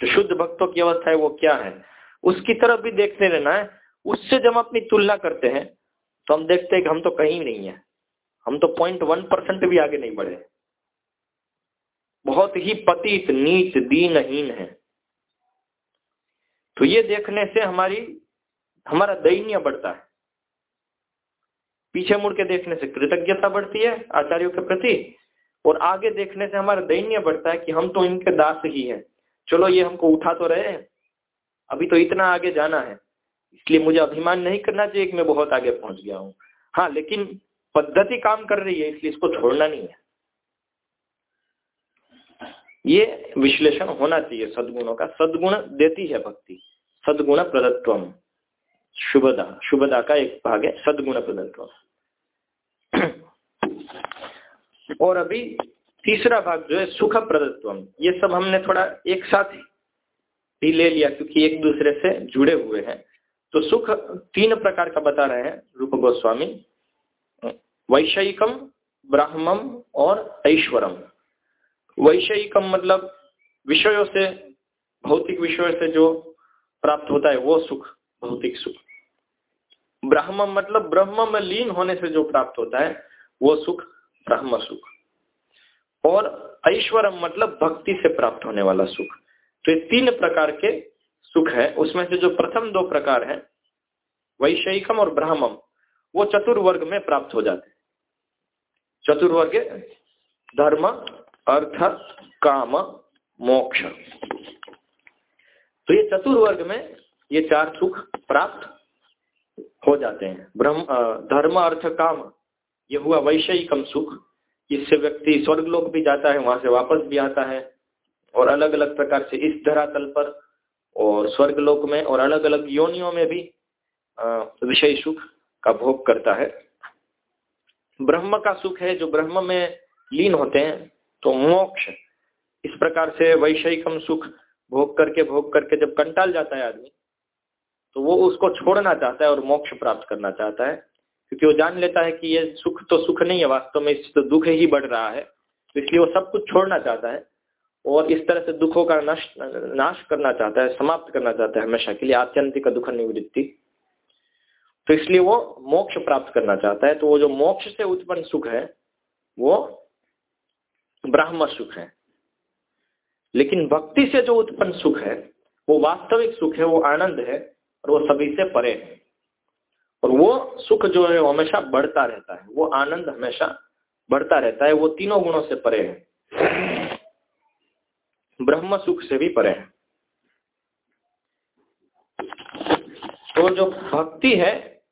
जो शुद्ध भक्तों की अवस्था है, वो क्या है? उसकी तरफ़ भी देखते रहना है। उससे जब अपनी तुलना करते हैं तो हम देखते हैं कि हम तो कहीं नहीं है। हम तो पॉइंट वन परसेंट भी आगे नहीं बढ़े। बहुत ही पतित, नीच, दीनहीन है। तो ये देखने से हमारी, हमारा दैन्य बढ़ता है। पीछे मुड़ के देखने से कृतज्ञता बढ़ती है, आचार्यों के प्रति, और आगे देखने से हमारा दैन्य बढ़ता है कि हम तो इनके दास ही हैं। चलो ये हमको उठा तो रहे हैं। अभी तो इतना आगे जाना है। इसलिए मुझे अभिमान नहीं करना चाहिए कि मैं बहुत आगे पहुँच गया हूँ। हाँ लेकिन पद्धति काम कर रही है, इसलिए इसको छोड़ना नहीं है। ये विश्लेषण होना चाहिए सदगुणों का। सदगुण देती है भक्ति। सदगुण प्रदत्व शुभदा। शुभदा का एक भाग है, सदगुण प्रदत्व और अभी तीसरा भाग जो है सुख प्रदत्व ये सब हमने थोड़ा एक साथ भी ले लिया क्योंकि एक दूसरे से जुड़े हुए हैं। तो सुख तीन प्रकार का बता रहे हैं रूप गोस्वामी। वैषयिकम, ब्राह्मम और ऐश्वरम। वैषयिकम मतलब विषयों से, भौतिक विषयों से जो प्राप्त होता है वो सुख, भौतिक सुख। ब्रह्म मतलब ब्रह्म में लीन होने से जो प्राप्त होता है, वो सुख, ब्रह्म सुख। और ऐश्वरम मतलब भक्ति से प्राप्त होने वाला सुख। तो ये तीन प्रकार के सुख है। उसमें से जो प्रथम दो प्रकार है वैषयिकम और ब्राह्मम, वो चतुर्वर्ग में प्राप्त हो जाते चतुर्वर्ग धर्म, अर्थ, काम, मोक्ष। तो ये चतुर्वर्ग में ये चार सुख प्राप्त हो जाते हैं। ब्रह्म धर्म, अर्थ, काम, ये हुआ वैषयिकम सुख। इससे व्यक्ति स्वर्गलोक भी जाता है, वहाँ से वापस भी आता है और अलग अलग प्रकार से इस धरातल पर और स्वर्गलोक में और अलग अलग योनियों में भी विषय सुख का भोग करता है। ब्रह्म का सुख है, जो ब्रह्म में लीन होते हैं तो मोक्ष, इस प्रकार से वैषयिकम सुख भोग करके भोग करके जब कंटाल जाता है आदमी तो वो उसको छोड़ना चाहता है और मोक्ष प्राप्त करना चाहता है। क्योंकि वो जान लेता है कि ये सुख तो सुख नहीं है, वास्तव में इससे तो दुख ही बढ़ रहा है। तो इसलिए वो सब कुछ छोड़ना चाहता है और इस तरह से दुखों का नष्ट नाश करना चाहता है, समाप्त करना चाहता है हमेशा के लिए, आत्यंतिक दुख निवृत्ति। तो इसलिए वो मोक्ष प्राप्त करना चाहता है। तो वो जो मोक्ष से उत्पन्न सुख है, वो ब्राह्म सुख है। लेकिन भक्ति से जो उत्पन्न सुख है, वो वास्तविक सुख है, वो आनंद है और वो सभी से परे है। और वो सुख जो है वो हमेशा बढ़ता रहता है, वो आनंद हमेशा बढ़ता रहता है, वो तीनों गुणों से परे है। ब्रह्म सुख से भी परे है। तो जो भक्ति है,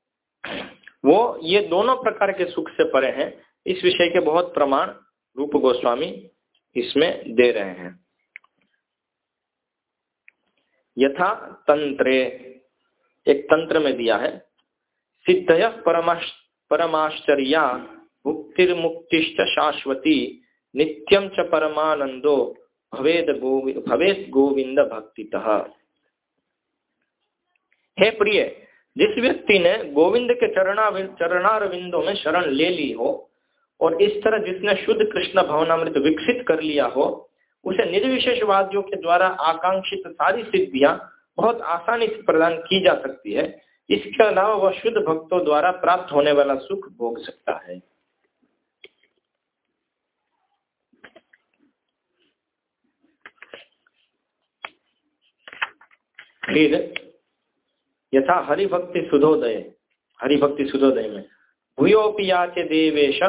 वो ये दोनों प्रकार के सुख से परे हैं। इस विषय के बहुत प्रमाण रूप गोस्वामी इसमें दे रहे हैं। यथा तंत्रे, एक तंत्र में दिया है सिद्ध परमाश्चर्या, मुक्तिर्मुक्तिश्च शाश्वती नित्यम च परमानंदो भवेद गोवि भवेद गोविंद भक्ति हे प्रिय, जिस व्यक्ति ने गोविंद के चरणा चरणार विंदों में शरण ले ली हो, और इस तरह जिसने शुद्ध कृष्ण भवनामृत विकसित कर लिया हो, उसे निर्विशेषवादियों के द्वारा आकांक्षित सारी सिद्धियाँ बहुत आसानी से प्रदान की जा सकती है। इसके अलावा वह शुद्ध भक्तों द्वारा प्राप्त होने वाला सुख भोग सकता है। फिर यथा हरिभक्ति सुधोदय हरिभक्ति सुधोदय में भूयोपि याचे देवेश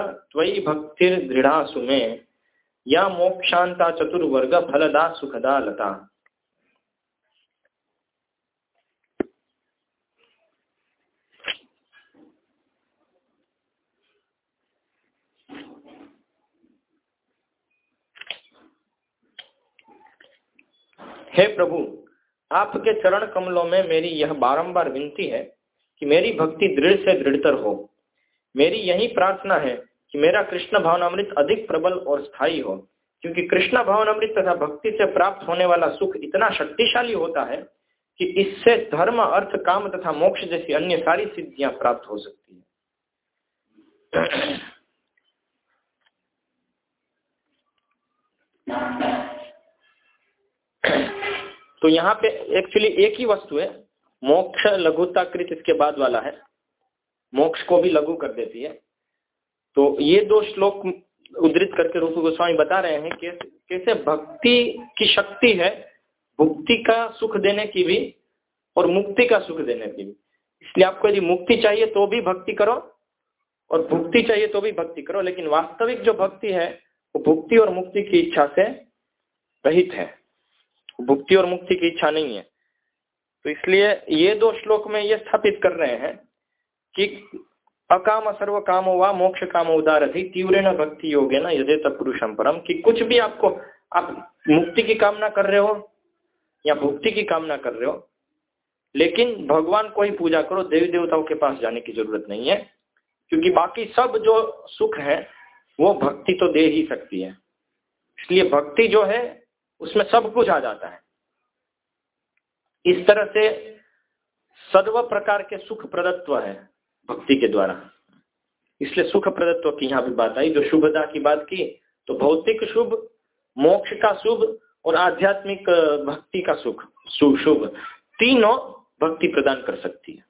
भक्तिर दृढ़ासु में, या मोक्षांता चतुर्वर्ग फलदा सुखदा लता। हे प्रभु आपके चरण कमलों में मेरी यह बारंबार विनती है कि मेरी भक्ति दृढ़ से दृढ़तर हो। मेरी यही प्रार्थना है कि मेरा कृष्ण भावनामृत अधिक प्रबल और स्थायी हो। क्योंकि कृष्ण भावनामृत तथा भक्ति से प्राप्त होने वाला सुख इतना शक्तिशाली होता है कि इससे धर्म अर्थ काम तथा मोक्ष जैसी अन्य सारी सिद्धियाँ प्राप्त हो सकती है। तो यहाँ पे एक्चुअली एक ही वस्तु है। मोक्ष लघुताकृत इसके बाद वाला है। मोक्ष को भी लघु कर देती है। तो ये दो श्लोक उद्धृत करके रूप गोस्वामी बता रहे हैं कि कैसे भक्ति की शक्ति है, भुक्ति का सुख देने की भी और मुक्ति का सुख देने की भी। इसलिए आपको यदि मुक्ति चाहिए तो भी भक्ति करो और भुक्ति चाहिए तो भी भक्ति करो, लेकिन वास्तविक जो भक्ति है, वो भुक्ति और मुक्ति की इच्छा से रहित है। भुक्ति और मुक्ति की इच्छा नहीं है। तो इसलिए ये दो श्लोक में ये स्थापित कर रहे हैं कि अकाम सर्व काम व मोक्ष काम उदार थी तीव्र न भक्ति योगे न यदे पुरुषम परम कि कुछ भी आपको, आप मुक्ति की कामना कर रहे हो या भुक्ति की कामना कर रहे हो, लेकिन भगवान को ही पूजा करो, देवी देवताओं के पास जाने की ज़रूरत नहीं है, क्योंकि बाकी सब जो सुख है, वो भक्ति तो दे ही सकती है। इसलिए भक्ति जो है उसमें सब कुछ आ जाता है। इस तरह से सर्व प्रकार के सुख प्रदत्व है भक्ति के द्वारा। इसलिए सुख प्रदत्व की यहाँ भी बात आई, जो शुभदा की बात की तो भौतिक शुभ, मोक्ष का शुभ और आध्यात्मिक भक्ति का सुख शुभ, तीनों भक्ति प्रदान कर सकती है।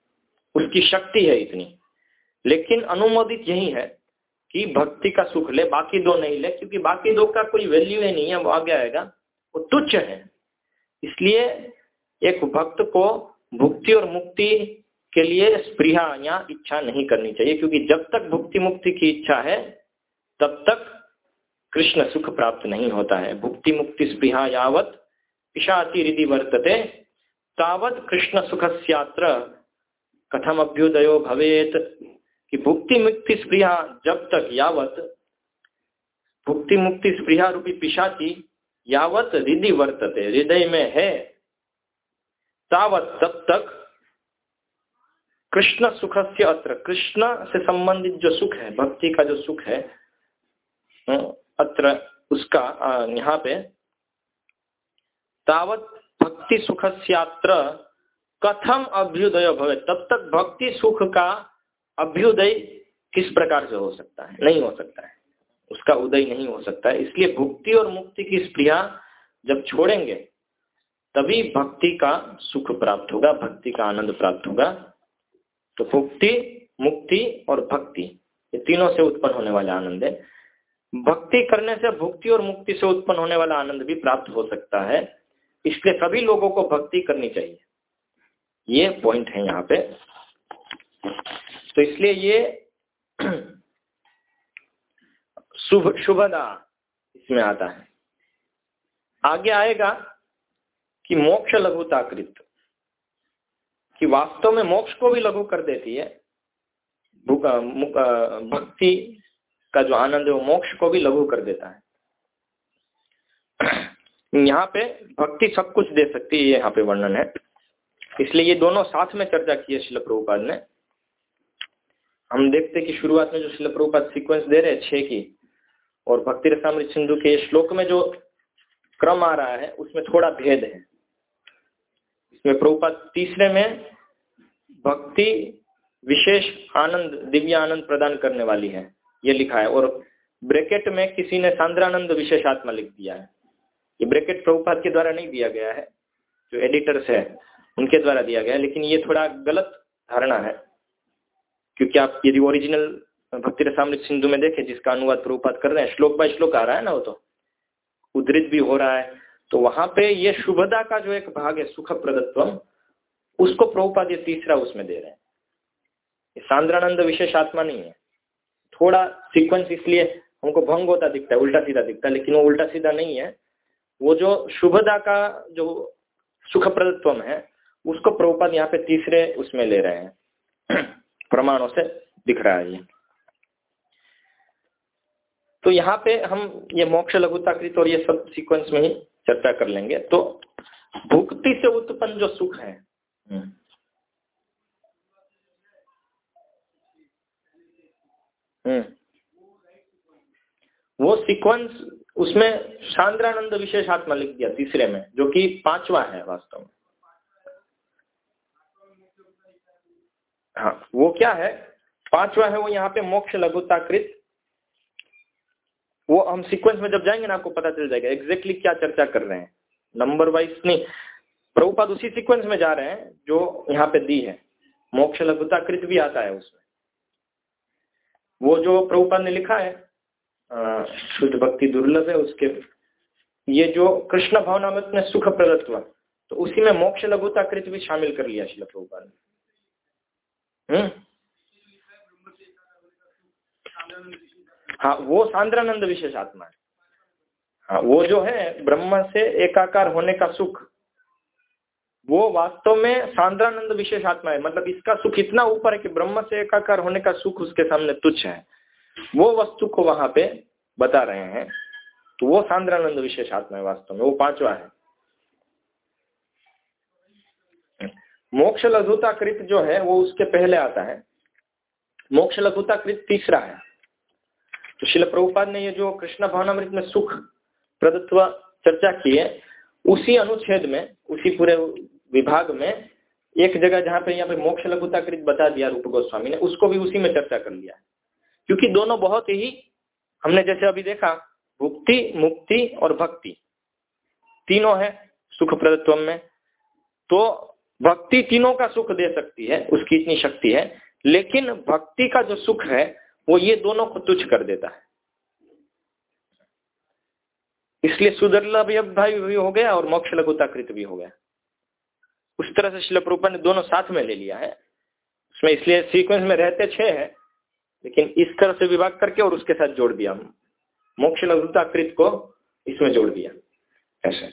उसकी शक्ति है इतनी। लेकिन अनुमोदित यही है कि भक्ति का सुख ले, बाकी दो नहीं ले, क्योंकि बाकी दो का कोई वैल्यू ही नहीं है, वो आगे आएगा। वो तुच्छ है। इसलिए एक भक्त को भुक्ति और मुक्ति के लिए स्प्रिया या इच्छा नहीं करनी चाहिए, क्योंकि जब तक भुक्ति मुक्ति की इच्छा है, तब तक कृष्ण सुख प्राप्त नहीं होता है। भुक्ति मुक्ति स्प्रिया यावत पिशाची रिधि वर्तते, तावत कृष्ण सुख सत्र कथम अभ्युदयो भवेत। कि भुक्ति मुक्ति स्प्रिया जब तक यावत, भुक्ति मुक्ति स्प्रिया रूपी पिशाची यावत रिधि वर्तते। हृदय में है, तावत तब तक कृष्ण सुख से अत्र। कृष्ण से संबंधित जो सुख है, भक्ति का जो सुख है अत्र उसका यहाँ पे, तावत भक्ति सुख से कथम अभ्युदय भवे तब तक भक्ति सुख का अभ्युदय किस प्रकार से हो सकता है? नहीं हो सकता है। उसका उदय नहीं हो सकता। इसलिए भुक्ति और मुक्ति की स्प्रिया जब छोड़ेंगे, तभी भक्ति का सुख प्राप्त होगा, भक्ति का आनंद प्राप्त होगा। तो भुक्ति, मुक्ति और भक्ति, ये तीनों से उत्पन्न होने वाला आनंद है। भक्ति करने से भुक्ति और मुक्ति से उत्पन्न होने वाला आनंद भी प्राप्त हो सकता है। इसलिए सभी लोगों को भक्ति करनी चाहिए। ये पॉइंट है यहाँ पे। तो इसलिए ये शुभ, शुभदा इसमें आता है। आगे आएगा कि मोक्ष लघुताकृत कि वास्तव में मोक्ष को भी लघु कर देती है। भक्ति का जो आनंद है वो मोक्ष को भी लघु कर देता है। यहाँ पे भक्ति सब कुछ दे सकती है, यहाँ पे वर्णन है। इसलिए ये दोनों साथ में चर्चा की है शिल प्रभुपाद ने। हम देखते कि शुरुआत में जो शिल प्रभुपाद सीक्वेंस दे रहे हैं, छह की और भक्ति रसामृत सिंधु के श्लोक में जो क्रम आ रहा है, उसमें थोड़ा भेद है। इसमें प्रभुपाद तीसरे में भक्ति विशेष आनंद, दिव्य आनंद प्रदान करने वाली है, ये लिखा है। और ब्रैकेट में किसी ने सांद्रानंद विशेष आत्मा लिख दिया है। ये ब्रैकेट प्रभुपाद के द्वारा नहीं दिया गया है, जो एडिटर्स है, उनके द्वारा दिया गया है, लेकिन ये थोड़ा गलत धारणा है, क्योंकि आप यदि ओरिजिनल भक्ति रसामृत सिंधु में देखे, जिसका अनुवाद प्रभुपात कर रहे हैं, श्लोक बाय श्लोक आ रहा है ना वो तो? उद्धृत भी हो रहा है। तो वहाँ पे ये शुभदा का जो एक भाग है सुख प्रदत्व उसको प्रभुपाद ये तीसरा उसमें दे रहे हैं। सांद्रानंद विशेष आत्मा नहीं है। थोड़ा सीक्वेंस इसलिए हमको भंग होता दिखता है, उल्टा सीधा दिखता है, लेकिन वो उल्टा सीधा नहीं है। वो जो शुभदा का जो सुख प्रदत्व है, उसको प्रभुपाद यहाँ पे तीसरे उसमें ले रहे हैं। प्रमाणों से दिख रहा है ये। तो यहाँ पे हम ये मोक्ष लघुताकृत और ये सब सीक्वेंस में ही चर्चा कर लेंगे तो भुक्ति से उत्पन्न जो सुख है हम्म। हम्म। वो सीक्वेंस उसमें शांद्रानंद विशेष आत्मा लिख दिया तीसरे में, जो कि पांचवा है वास्तव में हाँ वो क्या है पांचवा है वो यहाँ पे मोक्ष लघुताकृत वो हम सीक्वेंस में जब जाएँगे ना, आपको पता चल जाएगा एग्जैक्टली क्या चर्चा कर रहे हैं। नंबर वाइज नहीं, प्रभुपाद उसी सीक्वेंस में जा रहे हैं जो यहाँ पे दी है। मोक्ष लघुताकृत भी आता है उसमें। वो जो प्रभुपाद ने लिखा है शुद्ध भक्ति दुर्लभ है उसके। ये जो कृष्ण भावनामत में सुख प्रदत्व तो उसी में मोक्ष लघुताकृत भी शामिल कर लिया शिल प्रभुपाद ने। हम्म? हाँ वो सांद्रानंद विशेष आत्मा है। हाँ वो जो है, ब्रह्म से एकाकार होने का सुख, वो वास्तव में सांद्रानंद विशेष आत्मा है। मतलब इसका सुख इतना ऊपर है कि ब्रह्म से एकाकार होने का सुख उसके सामने तुच्छ है। वो वस्तु को वहाँ पे बता रहे हैं तो वो सांद्रानंद विशेष आत्मा है वास्तव में, वो पांचवा है। मोक्ष लघुताकृत जो है, वो उसके पहले आता है। मोक्ष लघुताकृत तीसरा है। तो शिल प्रभुपाद ने ये जो कृष्ण भावनामृत में सुख प्रदत्व चर्चा की है, उसी अनुच्छेद में, उसी पूरे विभाग में, एक जगह जहाँ पे यहाँ पे मोक्ष लघुताकृत बता दिया रूप गोस्वामी ने, उसको भी उसी में चर्चा कर लिया। क्योंकि दोनों बहुत ही, हमने जैसे अभी देखा, भुक्ति, मुक्ति और भक्ति। तीनों है सुख प्रदत्व में। तो भक्ति तीनों का सुख दे सकती है, उसकी इतनी शक्ति है, लेकिन भक्ति का जो सुख है वो ये दोनों को तुच्छ कर देता है। इसलिए सुदर्लभ भी हो गया और मोक्ष लघुताकृत भी हो गया। उस तरह से शिल ने दोनों साथ में ले लिया है। उसमें इसलिए सीक्वेंस में रहते छह है, लेकिन इस तरह से विभाग करके और उसके साथ जोड़ दिया। मोक्ष लघुताकृत को इसमें जोड़ दिया। ऐसे।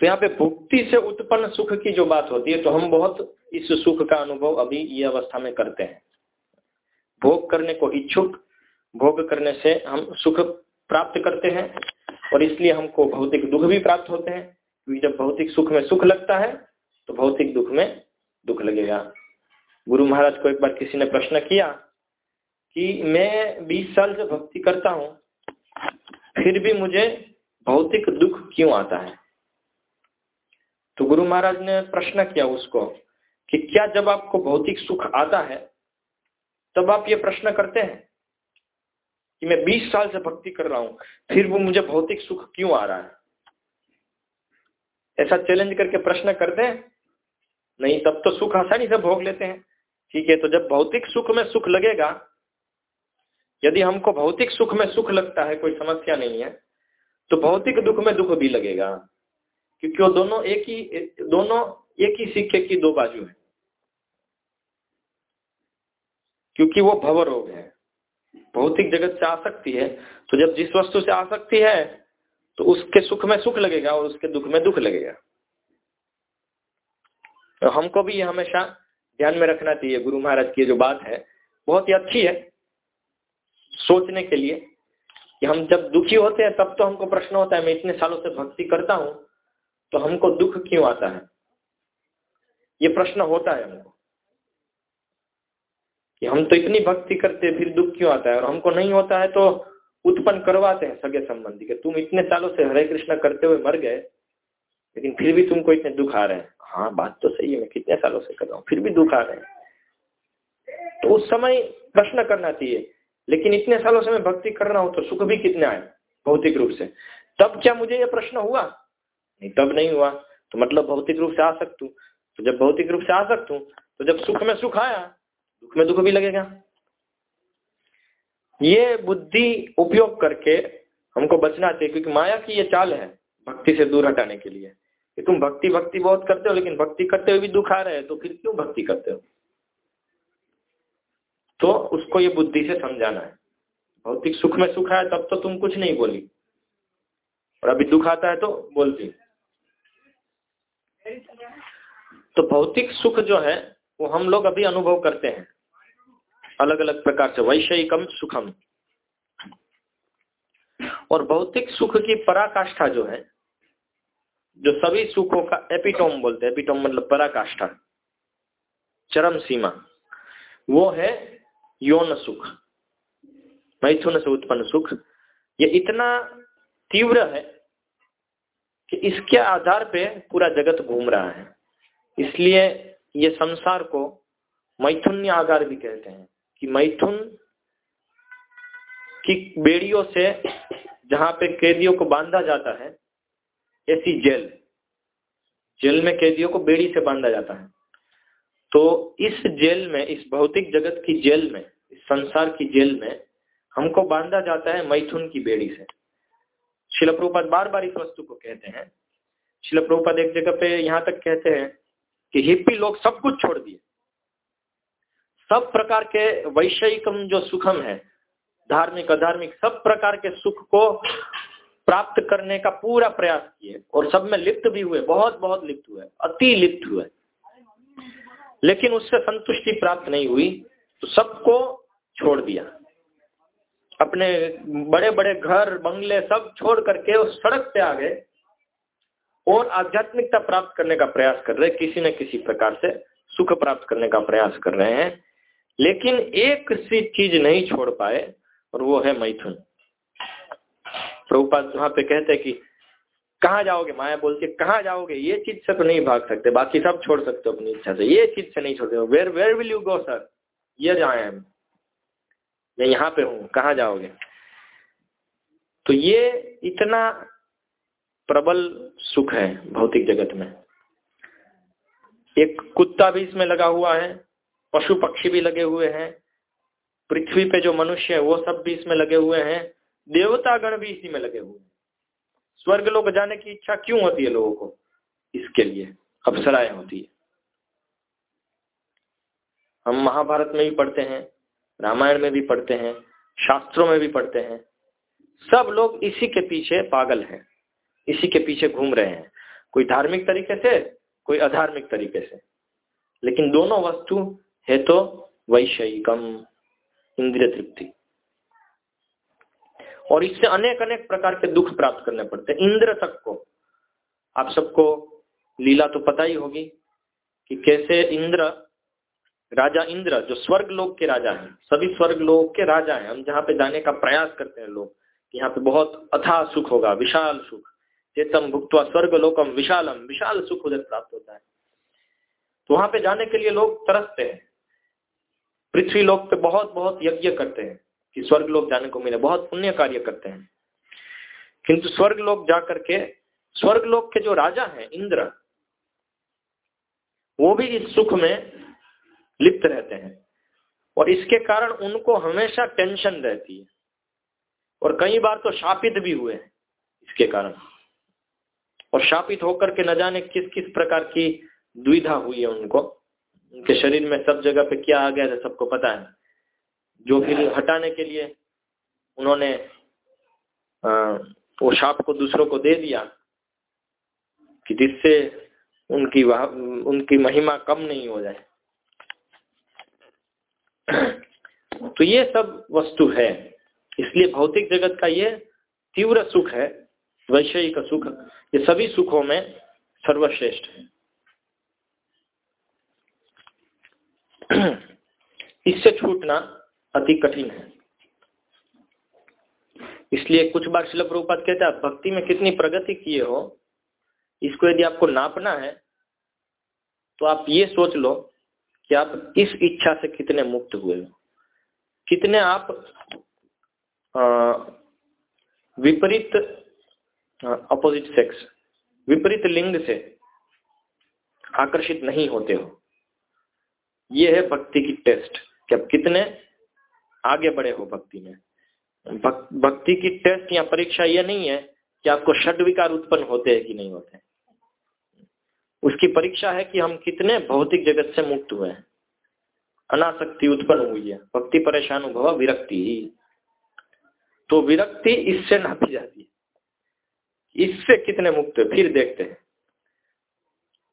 तो यहाँ पे भुक्ति से उत्पन्न सुख की जो बात होती है तो हम बहुत इस सुख का अनुभव अभी ये अवस्था में करते हैं। भोग करने को इच्छुक, भोग करने से हम सुख प्राप्त करते हैं और इसलिए हमको भौतिक दुख भी प्राप्त होते हैं। क्योंकि जब भौतिक सुख में सुख लगता है तो भौतिक दुख में दुख लगेगा। गुरु महाराज को एक बार किसी ने प्रश्न किया कि मैं 20 साल से भक्ति करता हूँ, फिर भी मुझे भौतिक दुख क्यों आता है? तो गुरु महाराज ने प्रश्न किया उसको कि क्या जब आपको भौतिक सुख आता है तब आप ये प्रश्न करते हैं कि मैं 20 साल से भक्ति कर रहा हूँ, फिर वो मुझे भौतिक सुख क्यों आ रहा है? ऐसा चैलेंज करके प्रश्न करते हैं? नहीं, तब तो सुख आसानी से भोग लेते हैं। ठीक है तो जब भौतिक सुख में सुख लगेगा, यदि हमको भौतिक सुख में सुख लगता है, कोई समस्या नहीं है तो भौतिक दुख में दुख भी लगेगा। क्योंकि वो दोनों एक ही, दोनों एक ही सिक्के की दो बाजू है। क्योंकि वो भव रोग है। भौतिक जगत से आसक्ति है तो जब जिस वस्तु से आसक्ति है तो उसके सुख में सुख लगेगा और उसके दुख में दुख लगेगा। तो हमको भी ये हमेशा ध्यान में रखना चाहिए, गुरु महाराज की जो बात है, बहुत ही अच्छी है, सोचने के लिए कि हम जब दुखी होते हैं, तब तो हमको प्रश्न होता है, मैं इतने सालों से भक्ति करता हूँ तो हमको दुख क्यों आता है? ये प्रश्न होता है हमको। कि हम तो इतनी भक्ति करते फिर दुख क्यों आता है? और हमको नहीं होता है तो उत्पन्न करवाते हैं सगे संबंधी के तुम इतने सालों से हरे कृष्णा करते हुए मर गए, लेकिन फिर भी तुमको इतने दुख आ रहे हैं। हाँ बात तो सही है, मैं कितने सालों से कर रहा हूँ, फिर भी दुख आ रहे हैं। तो उस समय प्रश्न करना चाहिए, लेकिन इतने सालों से मैं भक्ति कर रहा हूँ तो सुख भी कितने आए, भौतिक रूप से? तब क्या मुझे यह प्रश्न हुआ? नहीं, तब नहीं हुआ। तो मतलब भौतिक रूप से आ सकता। तो जब भौतिक रूप से आ सकता तो जब सुख में सुख आया दुख में दुख भी लगेगा। ये बुद्धि उपयोग करके हमको बचना चाहिए, क्योंकि माया की ये चाल है भक्ति से दूर हटाने के लिए। कि तुम भक्ति भक्ति बहुत करते हो, लेकिन भक्ति करते हुए भी दुख आ रहे हैं तो फिर क्यों भक्ति करते हो? तो उसको ये बुद्धि से समझाना है। भौतिक सुख में सुख है तब तो तुम कुछ नहीं बोली। और अभी दुख आता है तो बोलती। तो भौतिक सुख जो है वो हम लोग अभी अनुभव करते हैं। अलग अलग प्रकार से, वैषयिकम सुखम। और भौतिक सुख की पराकाष्ठा जो है, जो सभी सुखों का एपिटोम बोलते हैं, एपिटोम मतलब पराकाष्ठा, चरम सीमा, वो है यौन सुख, मैथुन से उत्पन्न सुख। ये इतना तीव्र है कि इसके आधार पे पूरा जगत घूम रहा है। इसलिए ये संसार को मैथुन्य आगार भी कहते हैं कि मैथुन की बेड़ियों से जहाँ पे कैदियों को बांधा जाता है, ऐसी जेल। जेल में कैदियों को बेड़ी से बांधा जाता है। तो इस जेल में, इस भौतिक जगत की जेल में, इस संसार की जेल में हमको बांधा जाता है मैथुन की बेड़ी से। शिल प्रभुपद बार बार इस वस्तु को कहते हैं। शिल प्रभुपद एक जगह पे यहाँ तक कहते हैं कि हिप्पी लोग सब कुछ छोड़ दिए। सब प्रकार के वैषयिकम जो सुखम है, धार्मिक, अधार्मिक, सब प्रकार के सुख को प्राप्त करने का पूरा प्रयास किए और सब में लिप्त भी हुए बहुत बहुत लिप्त हुए, अति लिप्त हुए। लेकिन उससे संतुष्टि प्राप्त नहीं हुई तो सबको छोड़ दिया। अपने बड़े बड़े घर, बंगले सब छोड़ करके उस सड़क पे आ गए। और आध्यात्मिकता प्राप्त करने का प्रयास कर रहे किसी न किसी प्रकार से सुख प्राप्त करने का प्रयास कर रहे हैं। लेकिन एक सी चीज़ नहीं छोड़ पाए, और वो है मैथुन। प्रभुपाद वहाँ पे कहते हैं कि, कहाँ जाओगे? माया बोलती है, कहाँ जाओगे? ये चीज़ से तो नहीं भाग सकते, बाकी सब छोड़ सकते हो अपनी इच्छा से। ये चीज़ से नहीं छोड़ते where where will you go sir ये जाए मैं यहाँ पे हूँ, कहाँ जाओगे? तो ये इतना प्रबल सुख है भौतिक जगत में। एक कुत्ता भी इसमें लगा हुआ है, पशु पक्षी भी लगे हुए हैं, पृथ्वी पे जो मनुष्य है वो सब भी इसमें लगे हुए हैं देवता गण भी इसी में लगे हुए हैं। स्वर्ग लोग जाने की इच्छा क्यों होती है लोगों को? इसके लिए अप्सराएँ होती है। हम महाभारत में भी पढ़ते हैं, रामायण में भी पढ़ते हैं, शास्त्रों में भी पढ़ते हैं, सब लोग इसी के पीछे पागल हैं। इसी के पीछे घूम रहे हैं। कोई धार्मिक तरीके से, कोई अधार्मिक तरीके से। लेकिन दोनों वस्तु है तो वैषयिकम, इंद्रिय तृप्ति। और इससे अनेक अनेक प्रकार के दुख प्राप्त करने पड़ते हैं। इंद्र तक को आप सबको लीला तो पता ही होगी कि कैसे इंद्र, राजा इंद्र, जो स्वर्ग लोक के राजा हैं, सभी स्वर्ग लोक के राजा हैं। हम जहाँ पे जाने का प्रयास करते हैं लोग, यहाँ पे बहुत अथा सुख होगा, विशाल सुख। चेतम भुक्तवा स्वर्ग लोकम विशालम। विशाल सुख उधर प्राप्त होता है। तो वहाँ पे जाने के लिए लोग तरसते हैं। पृथ्वी लोक पे बहुत बहुत यज्ञ करते हैं कि स्वर्ग लोग जाने को मिले। बहुत पुण्य कार्य करते हैं। किंतु स्वर्ग लोग जाकर के स्वर्ग लोग के जो राजा हैं, इंद्र, वो भी इस सुख में लिप्त रहते हैं। और इसके कारण उनको हमेशा टेंशन रहती है। और कई बार तो शापित भी हुए हैं इसके कारण। और शापित होकर के न जाने किस किस प्रकार की दुविधा हुई है उनको उनके शरीर में सब जगह पे क्या आ गया था सबको पता है। जो फिर हटाने के लिए उन्होंने वो शाप को दूसरों को दे दिया कि जिससे उनकी वह उनकी महिमा कम नहीं हो जाए। तो ये सब वस्तु है। इसलिए भौतिक जगत का ये तीव्र सुख है। वैषयिक सुख, ये सभी सुखों में सर्वश्रेष्ठ है। इससे छूटना अति कठिन है। इसलिए कुछ बार शिल प्रभुपात कहते हैं भक्ति में कितनी प्रगति किए हो, इसको यदि आपको नापना है तो आप ये सोच लो कि आप इस इच्छा से कितने मुक्त हुए हो। कितने आप विपरीत अपोजिट सेक्स विपरीत लिंग से आकर्षित नहीं होते हो। ये है भक्ति की टेस्ट कि आप कितने आगे बढ़े हो भक्ति में। भक्ति की टेस्ट या परीक्षा ये नहीं है कि आपको षड विकार उत्पन्न होते हैं कि नहीं होते उसकी परीक्षा है कि हम कितने भौतिक जगत से मुक्त हुए हैं। उत्पन्न हुई है, भक्ति परेशान अनुभव, विरक्ति ही। तो विरक्ति इससे नापी जाती है। इससे कितने मुक्त फिर देखते हैं।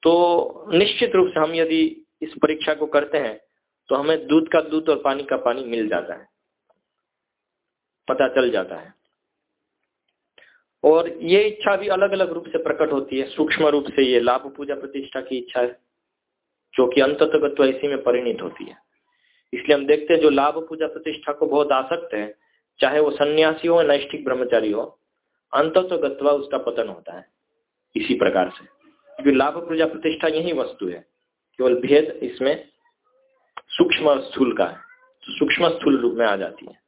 तो निश्चित रूप से हम यदि इस परीक्षा को करते हैं तो हमें दूध का दूध और पानी का पानी मिल जाता है। पता चल जाता है। और ये इच्छा भी अलग अलग रूप से प्रकट होती है। सूक्ष्म रूप से ये लाभ पूजा प्रतिष्ठा की इच्छा है, जो कि अंततगत्व इसी में परिणित होती है। इसलिए हम देखते हैं, जो लाभ पूजा प्रतिष्ठा को बहुत आसक्त है, चाहे वो सन्यासी हो या नैष्ठिक ब्रह्मचारी हो अंतत्वगत्वा उसका पतन होता है। इसी प्रकार से। क्योंकि लाभ पूजा प्रतिष्ठा यही वस्तु है। केवल भेद इसमें सूक्ष्म स्थूल का है। तो सूक्ष्म स्थूल रूप में आ जाती है।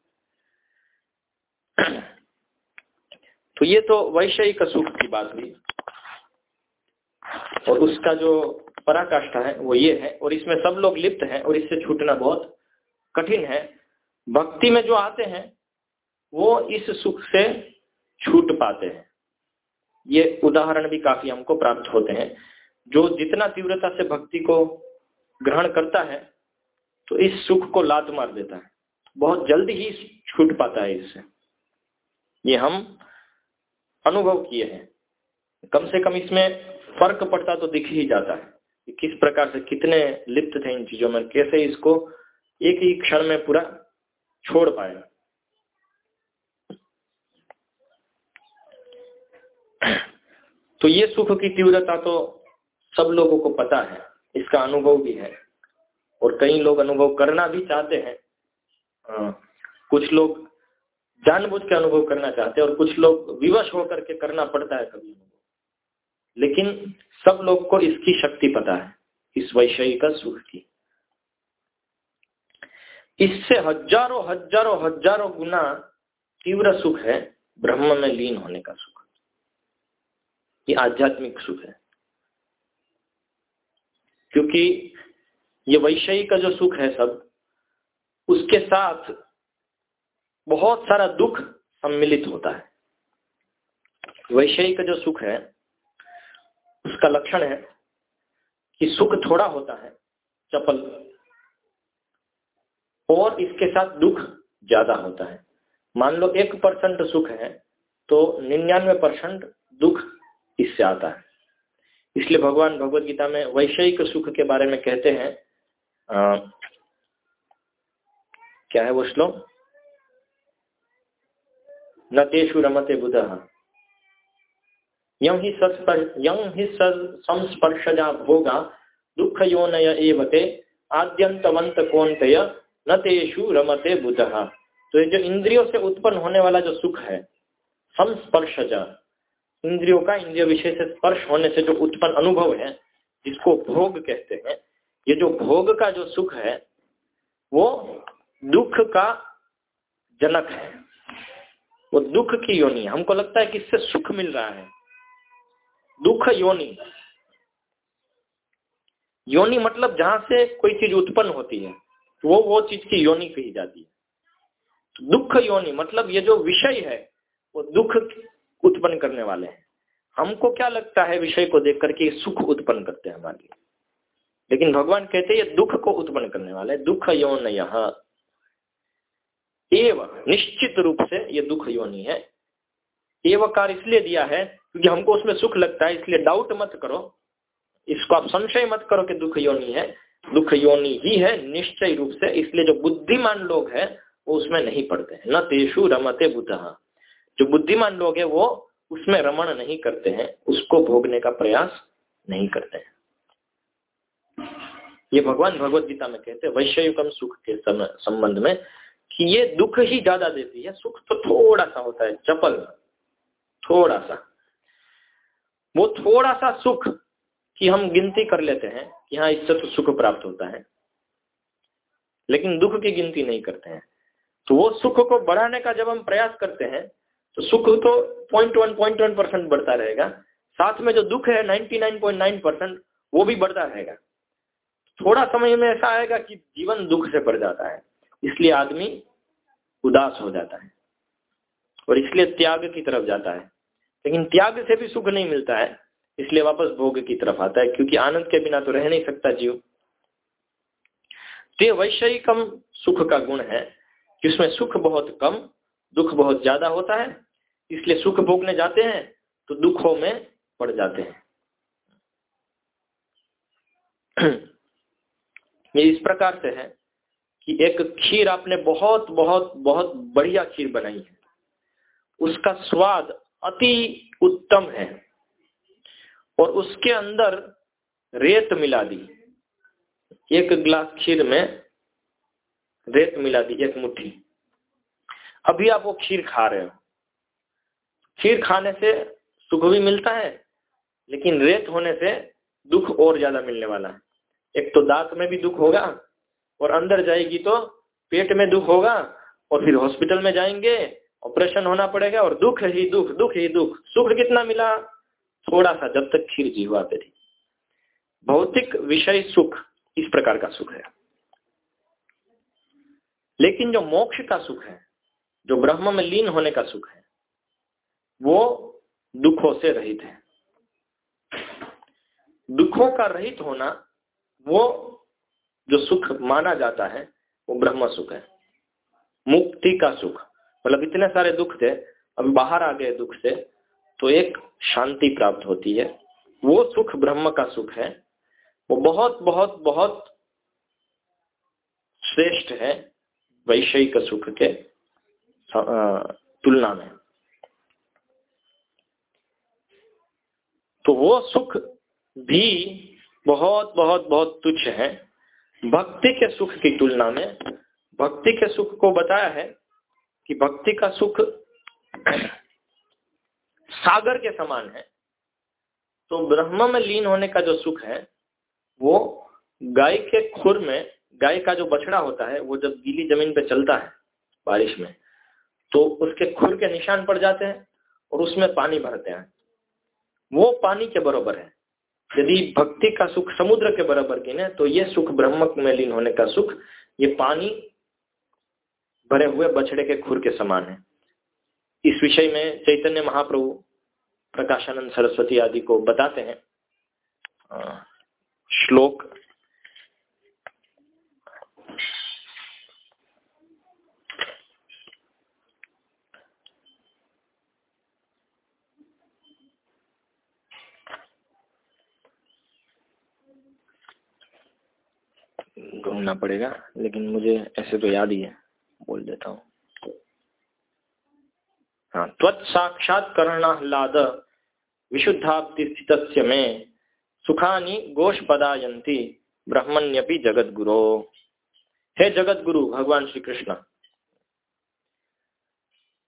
तो ये तो वैषयिक सुख की बात हुई। और उसका जो पराकाष्ठा है, वो ये है। और इसमें सब लोग लिप्त हैं और इससे छूटना बहुत कठिन है। भक्ति में जो आते हैं, वो इस सुख से छूट पाते हैं। ये उदाहरण भी काफ़ी हमको प्राप्त होते हैं। जो जितना तीव्रता से भक्ति को ग्रहण करता है तो इस सुख को लात मार देता है। बहुत जल्दी ही छूट पाता है इससे। ये हम अनुभव किए हैं। कम से कम इसमें फ़र्क पड़ता तो दिख ही जाता है कि किस प्रकार से कितने लिप्त थे इन चीज़ों में, कैसे इसको एक ही क्षण में पूरा छोड़ पाए। तो ये सुख की तीव्रता तो सब लोगों को पता है, इसका अनुभव भी है। और कई लोग अनुभव करना भी चाहते हैं। कुछ लोग जानबूझ के अनुभव करना चाहते हैं और कुछ लोग विवश होकर के करना पड़ता है कभी अनुभव। लेकिन सब लोग को इसकी शक्ति पता है, इस वैषयिक सुख की। इससे हज़ारों हज़ारों हज़ारों गुना तीव्र सुख है ब्रह्म में लीन होने का सुख। ये आध्यात्मिक सुख है। क्योंकि ये वैषयिक का जो सुख है सब, उसके साथ बहुत सारा दुख सम्मिलित होता है। वैषयिक जो सुख है, उसका लक्षण है कि सुख थोड़ा होता है, चपल। और इसके साथ दुख ज़्यादा होता है। मान लो एक परसेंट सुख है तो निन्यानवे परसेंट दुख इससे आता है। इसलिए भगवान भगवत गीता में वैषयिक सुख के बारे में कहते हैं आ, क्या है वो श्लोक? न तेषु रमते बुध। यं हि यं हि संस्पर्शजा भोगा दुख योनय एवते आद्यंतवंत कौनतय न तेषु रमते बुध। तो ये जो इंद्रियों से उत्पन्न होने वाला जो सुख है संस्पर्शजा इंद्रियों का इंद्रिय विषय से स्पर्श होने से जो उत्पन्न अनुभव है, जिसको भोग कहते हैं, ये जो भोग का जो सुख है, वो दुख का जनक है। वो दुख की योनि हमको लगता है कि इससे सुख मिल रहा है। दुख योनि। योनि मतलब जहाँ से कोई चीज़ उत्पन्न होती है, वो वो चीज़ की योनि कही जाती है। दुख योनि मतलब ये जो विषय है, वो दुख उत्पन्न करने वाले हैं। हमको क्या लगता है विषय को देख करके सुख उत्पन्न करते हैं हमारे लेकिन भगवान कहते हैं, ये दुख को उत्पन्न करने वाला है। दुख यौन यह। एवं, निश्चित रूप से ये दुख योनि है। एवकार इसलिए दिया है क्योंकि हमको उसमें सुख लगता है, इसलिए डाउट मत करो। इसको आप संशय मत करो कि दुख योनि है। दुख योनि ही है, निश्चय रूप से। इसलिए जो बुद्धिमान लोग हैं, वो उसमें नहीं पड़ते हैं। न तेषु रमते बुद्ध जो बुद्धिमान लोग हैं, वो उसमें रमण नहीं करते हैं, उसको भोगने का प्रयास नहीं करते हैं। ये भगवान भगवत गीता में कहते हैं वैश्युकम सुख के संबंध में कि ये दुख ही ज़्यादा देती है। सुख तो थोड़ा सा होता है, चपल थोड़ा सा वो थोड़ा सा सुख कि हम गिनती कर लेते हैं कि हाँ इससे तो सुख प्राप्त होता है, लेकिन दुख की गिनती नहीं करते हैं। तो वो सुख को बढ़ाने का जब हम प्रयास करते हैं तो सुख तो point one point one percent बढ़ता रहेगा। साथ में जो दुख है ninety nine point nine percent वो भी बढ़ता रहेगा। थोड़ा समय में ऐसा आएगा कि जीवन दुख से बढ़ जाता है। इसलिए आदमी उदास हो जाता है और इसलिए त्याग की तरफ़ जाता है। लेकिन त्याग से भी सुख नहीं मिलता है, इसलिए वापस भोग की तरफ़ आता है, क्योंकि आनंद के बिना तो रह नहीं सकता जीव। तो वैषयिकम सुख का गुण है कि उसमें सुख बहुत कम, दुख बहुत ज़्यादा होता है इसलिए सुख भोगने जाते हैं तो दुखों में पड़ जाते हैं। ये इस प्रकार से है कि एक खीर आपने बहुत बहुत बहुत बढ़िया खीर बनाई है। उसका स्वाद अति उत्तम है और उसके अंदर रेत मिला दी। एक गिलास खीर में रेत मिला दी, एक मुट्ठी। अभी आप वो खीर खा रहे हो। खीर खाने से सुख भी मिलता है, लेकिन रेत होने से दुख और ज़्यादा मिलने वाला है। एक तो दांत में भी दुख होगा और अंदर जाएगी तो पेट में दुख होगा और फिर हॉस्पिटल में जाएँगे, ऑपरेशन होना पड़ेगा और दुख ही दुख दुख ही दुख। सुख कितना मिला? थोड़ा सा, जब तक खीर जीवा पे थी भौतिक विषय सुख इस प्रकार का सुख है। लेकिन जो मोक्ष का सुख है, जो ब्रह्म में लीन होने का सुख है वो दुखों से रहित है। दुखों का रहित होना वो जो सुख माना जाता है, वो ब्रह्म सुख है। मुक्ति का सुख। मतलब इतने सारे दुख थे, अब बाहर आ गए दुख से तो एक शांति प्राप्त होती है। वो सुख ब्रह्म का सुख है। वो बहुत बहुत बहुत श्रेष्ठ है वैषयिक सुख के तुलना में। तो वो सुख भी बहुत बहुत बहुत तुच्छ है। भक्ति के सुख की तुलना में, भक्ति के सुख को बताया है कि भक्ति का सुख सागर के समान है। तो ब्रह्म में लीन होने का जो सुख है, वो गाय के खुर में, गाय का जो बछड़ा होता है, वो जब गीली ज़मीन पे चलता है बारिश में तो उसके खुर के निशान पड़ जाते हैं और उसमें पानी भरते हैं। वो पानी के बराबर है। यदि भक्ति का सुख समुद्र के बराबर गिने तो ये सुख ब्रह्म में लीन होने का सुख, ये पानी भरे हुए बछड़े के खुर के समान है। इस विषय में चैतन्य महाप्रभु प्रकाशानंद सरस्वती आदि को बताते हैं। श्लोक घूमना पड़ेगा, लेकिन मुझे ऐसे तो याद ही है, बोल देता हूँ। हाँ त्वत्साक्षात्करणाह्लाद विशुद्धाप्ति स्थित में, सुखानी गोश पदायंती ब्रह्मण्यपि जगत गुरो हे जगत गुरु भगवान श्री कृष्ण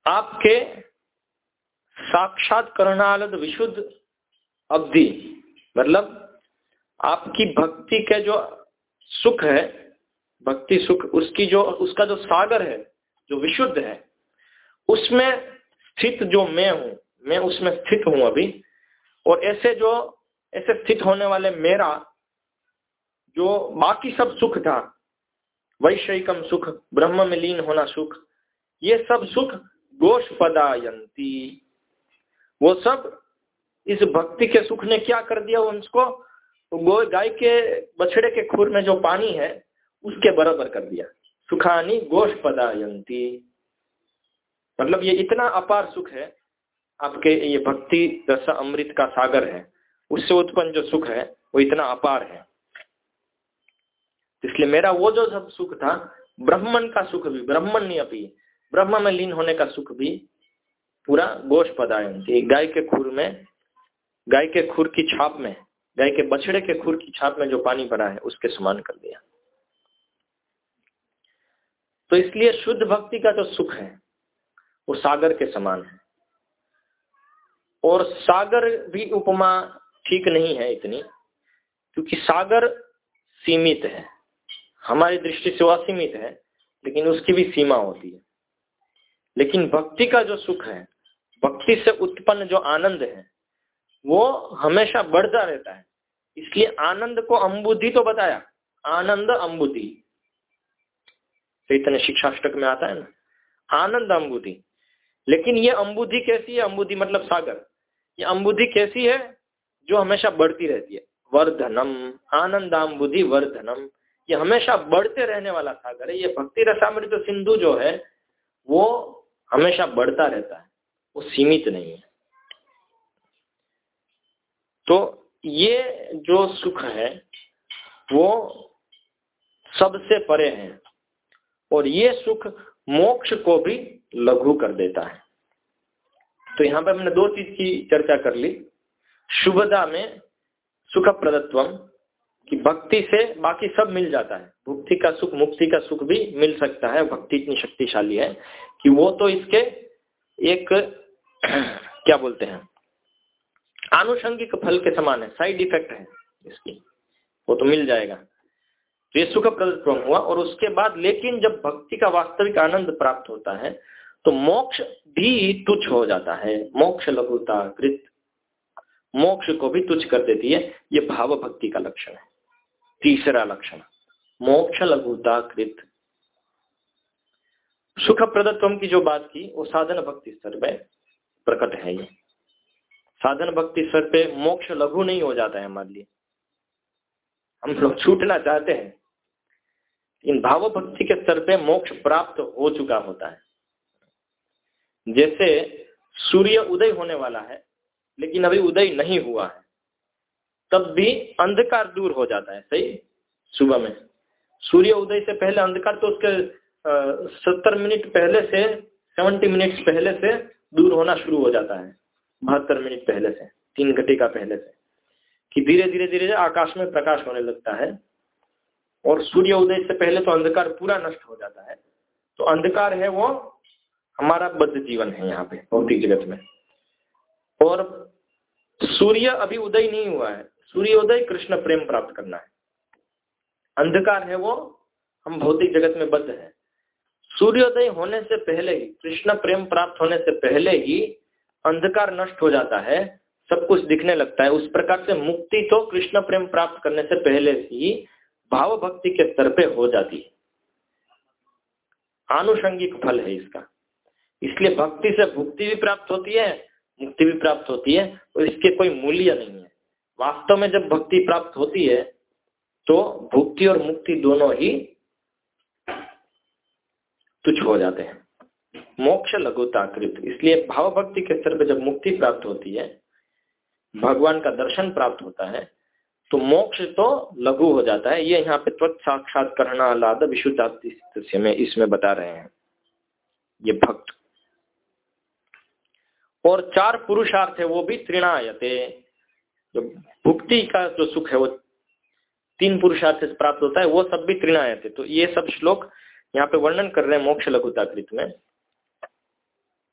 आपके साक्षात साक्षात्करणालद विशुद्ध अवधि मतलब आपकी भक्ति के जो सुख है, भक्ति सुख, उसकी जो, उसका जो सागर है, जो विशुद्ध है, उसमें स्थित जो मैं हूँ, मैं उसमें स्थित हूँ अभी, और ऐसे जो, ऐसे स्थित होने वाले मेरा, जो बाकी सब सुख था वैषयिकम सुख, ब्रह्म में लीन होना सुख, ये सब सुख गोश पदायंती वो सब इस भक्ति के सुख ने क्या कर दिया उसको वो गाय के, बछड़े के खुर में जो पानी है, उसके बराबर कर दिया। सुखानी गोश पदायंती। मतलब ये इतना अपार सुख है, आपके ये भक्ति रस अमृत का सागर है, उससे उत्पन्न जो सुख है, वो इतना अपार है। इसलिए मेरा वो जो सब सुख था ब्राह्मण का सुख भी ब्राह्मण अपी ब्रह्म में लीन होने का सुख भी, पूरा गोश पदायन गाय के खुर में, गाय के खुर की छाप में। गाय के बछड़े के खुर की छाप में जो पानी भरा है, उसके समान कर दिया। तो इसलिए शुद्ध भक्ति का जो सुख है, वो सागर के समान है। और सागर भी उपमा ठीक नहीं है इतनी, क्योंकि सागर सीमित है। हमारी दृष्टि से वह सीमित है, लेकिन उसकी भी सीमा होती है। लेकिन भक्ति का जो सुख है, भक्ति से उत्पन्न जो आनंद है, वो हमेशा बढ़ता रहता है। इसलिए आनंद को अम्बुद्धि तो बताया। आनंद अम्बुद्धि चैतन्य शिक्षाष्टक में आता है ना। आनंद अम्बुद्धि लेकिन ये अम्बुद्धि कैसी है? अम्बुद्धि मतलब सागर। ये अम्बुद्धि कैसी है? जो हमेशा बढ़ती रहती है। वर्धनम। आनंदाम्बुद्धि वर्धनम। ये हमेशा बढ़ते रहने वाला सागर है। ये भक्ति रसामृत सिंधु जो है, वो हमेशा बढ़ता रहता है। वो सीमित नहीं है। तो ये जो सुख है, वो सबसे परे है। और ये सुख मोक्ष को भी लघु कर देता है। तो यहाँ पर हमने दो चीज़ की चर्चा कर ली। शुभदा में सुख प्रदत्व कि भक्ति से बाकी सब मिल जाता है। भुक्ति का सुख, मुक्ति का सुख भी मिल सकता है। भक्ति इतनी शक्तिशाली है कि वो तो इसके एक क्या बोलते हैं? आनुषंगिक फल के समान है साइड इफ़ेक्ट है इसकी। वो तो मिल जाएगा। तो ये सुख प्रदत्व हुआ और उसके बाद लेकिन जब भक्ति का वास्तविक आनंद प्राप्त होता है तो मोक्ष भी तुच्छ हो जाता है। मोक्ष लघुता कृत। मोक्ष को भी तुच्छ कर देती है। ये भाव भक्ति का लक्षण है। तीसरा लक्षण, मोक्ष लघुता कृत। सुख प्रदत्व की जो बात की, वो साधन भक्ति स्तर में प्रकट है ये। साधन भक्ति स्तर पे मोक्ष लघु नहीं हो जाता है हमारे लिए। हम लोग छूटना चाहते हैं। इन भाव भक्ति के स्तर पे मोक्ष प्राप्त हो चुका होता है। जैसे सूर्य उदय होने वाला है, लेकिन अभी उदय नहीं हुआ है, तब भी अंधकार दूर हो जाता है, सही? सुबह में। सूर्य उदय से पहले अंधकार तो उसके सत्तर मिनट पहले से सेवेंटी मिनट पहले से दूर होना शुरू हो जाता है। बहत्तर मिनट पहले से, तीन घंटे का पहले से, कि धीरे धीरे धीरे आकाश में प्रकाश होने लगता है और सूर्य उदय से पहले तो अंधकार पूरा नष्ट हो जाता है। तो अंधकार है वो हमारा बद्ध जीवन है यहाँ पे, भौतिक जगत में। और सूर्य अभी उदय नहीं हुआ है सूर्योदय कृष्ण प्रेम प्राप्त करना है। अंधकार है वो, हम भौतिक जगत में बद्ध है। सूर्योदय होने से पहले ही, कृष्ण प्रेम प्राप्त होने से पहले ही अंधकार नष्ट हो जाता है, सब कुछ दिखने लगता है। उस प्रकार से मुक्ति तो कृष्ण प्रेम प्राप्त करने से पहले ही भाव भक्ति के स्तर पे हो जाती है। आनुषंगिक फल है इसका। इसलिए भक्ति से भुक्ति भी प्राप्त होती है, मुक्ति भी प्राप्त होती है, और इसके कोई मूल्य नहीं है। वास्तव में जब भक्ति प्राप्त होती है तो भुक्ति और मुक्ति दोनों ही तुच्छ हो जाते हैं। मोक्ष लघुताकृत इसलिए भाव भक्ति के स्तर पर जब मुक्ति प्राप्त होती है, भगवान का दर्शन प्राप्त होता है तो मोक्ष तो लघु हो जाता है। ये यहाँ पे त्वत साक्षात करना लाद विशुद्ध में इसमें बता रहे हैं। ये भक्त। और चार पुरुषार्थ है, वो भी त्रिणायते जो भुक्ति का जो सुख है, वो तीन पुरुषार्थ प्राप्त होता है, वो सब भी त्रिणायते तो ये सब श्लोक यहाँ पे वर्णन कर रहे हैं मोक्ष लघुताकृत में।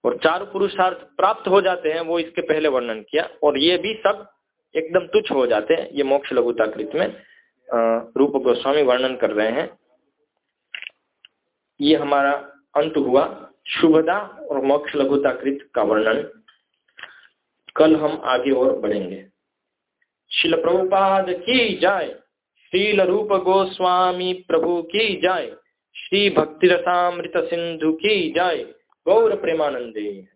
और चार पुरुषार्थ प्राप्त हो जाते हैं, वो इसके पहले वर्णन किया। और ये भी सब एकदम तुच्छ हो जाते हैं, ये मोक्ष लघुताकृत में रूप गोस्वामी वर्णन कर रहे हैं। ये हमारा अंत हुआ, शुभदा और मोक्ष लघुताकृत का वर्णन। कल हम आगे और बढ़ेंगे। शिल प्रभुपाद की जाय श्रील रूप गोस्वामी प्रभु की जाय, श्री भक्ति रसामृत सिंधु की जाय गौर प्रेमानंदे।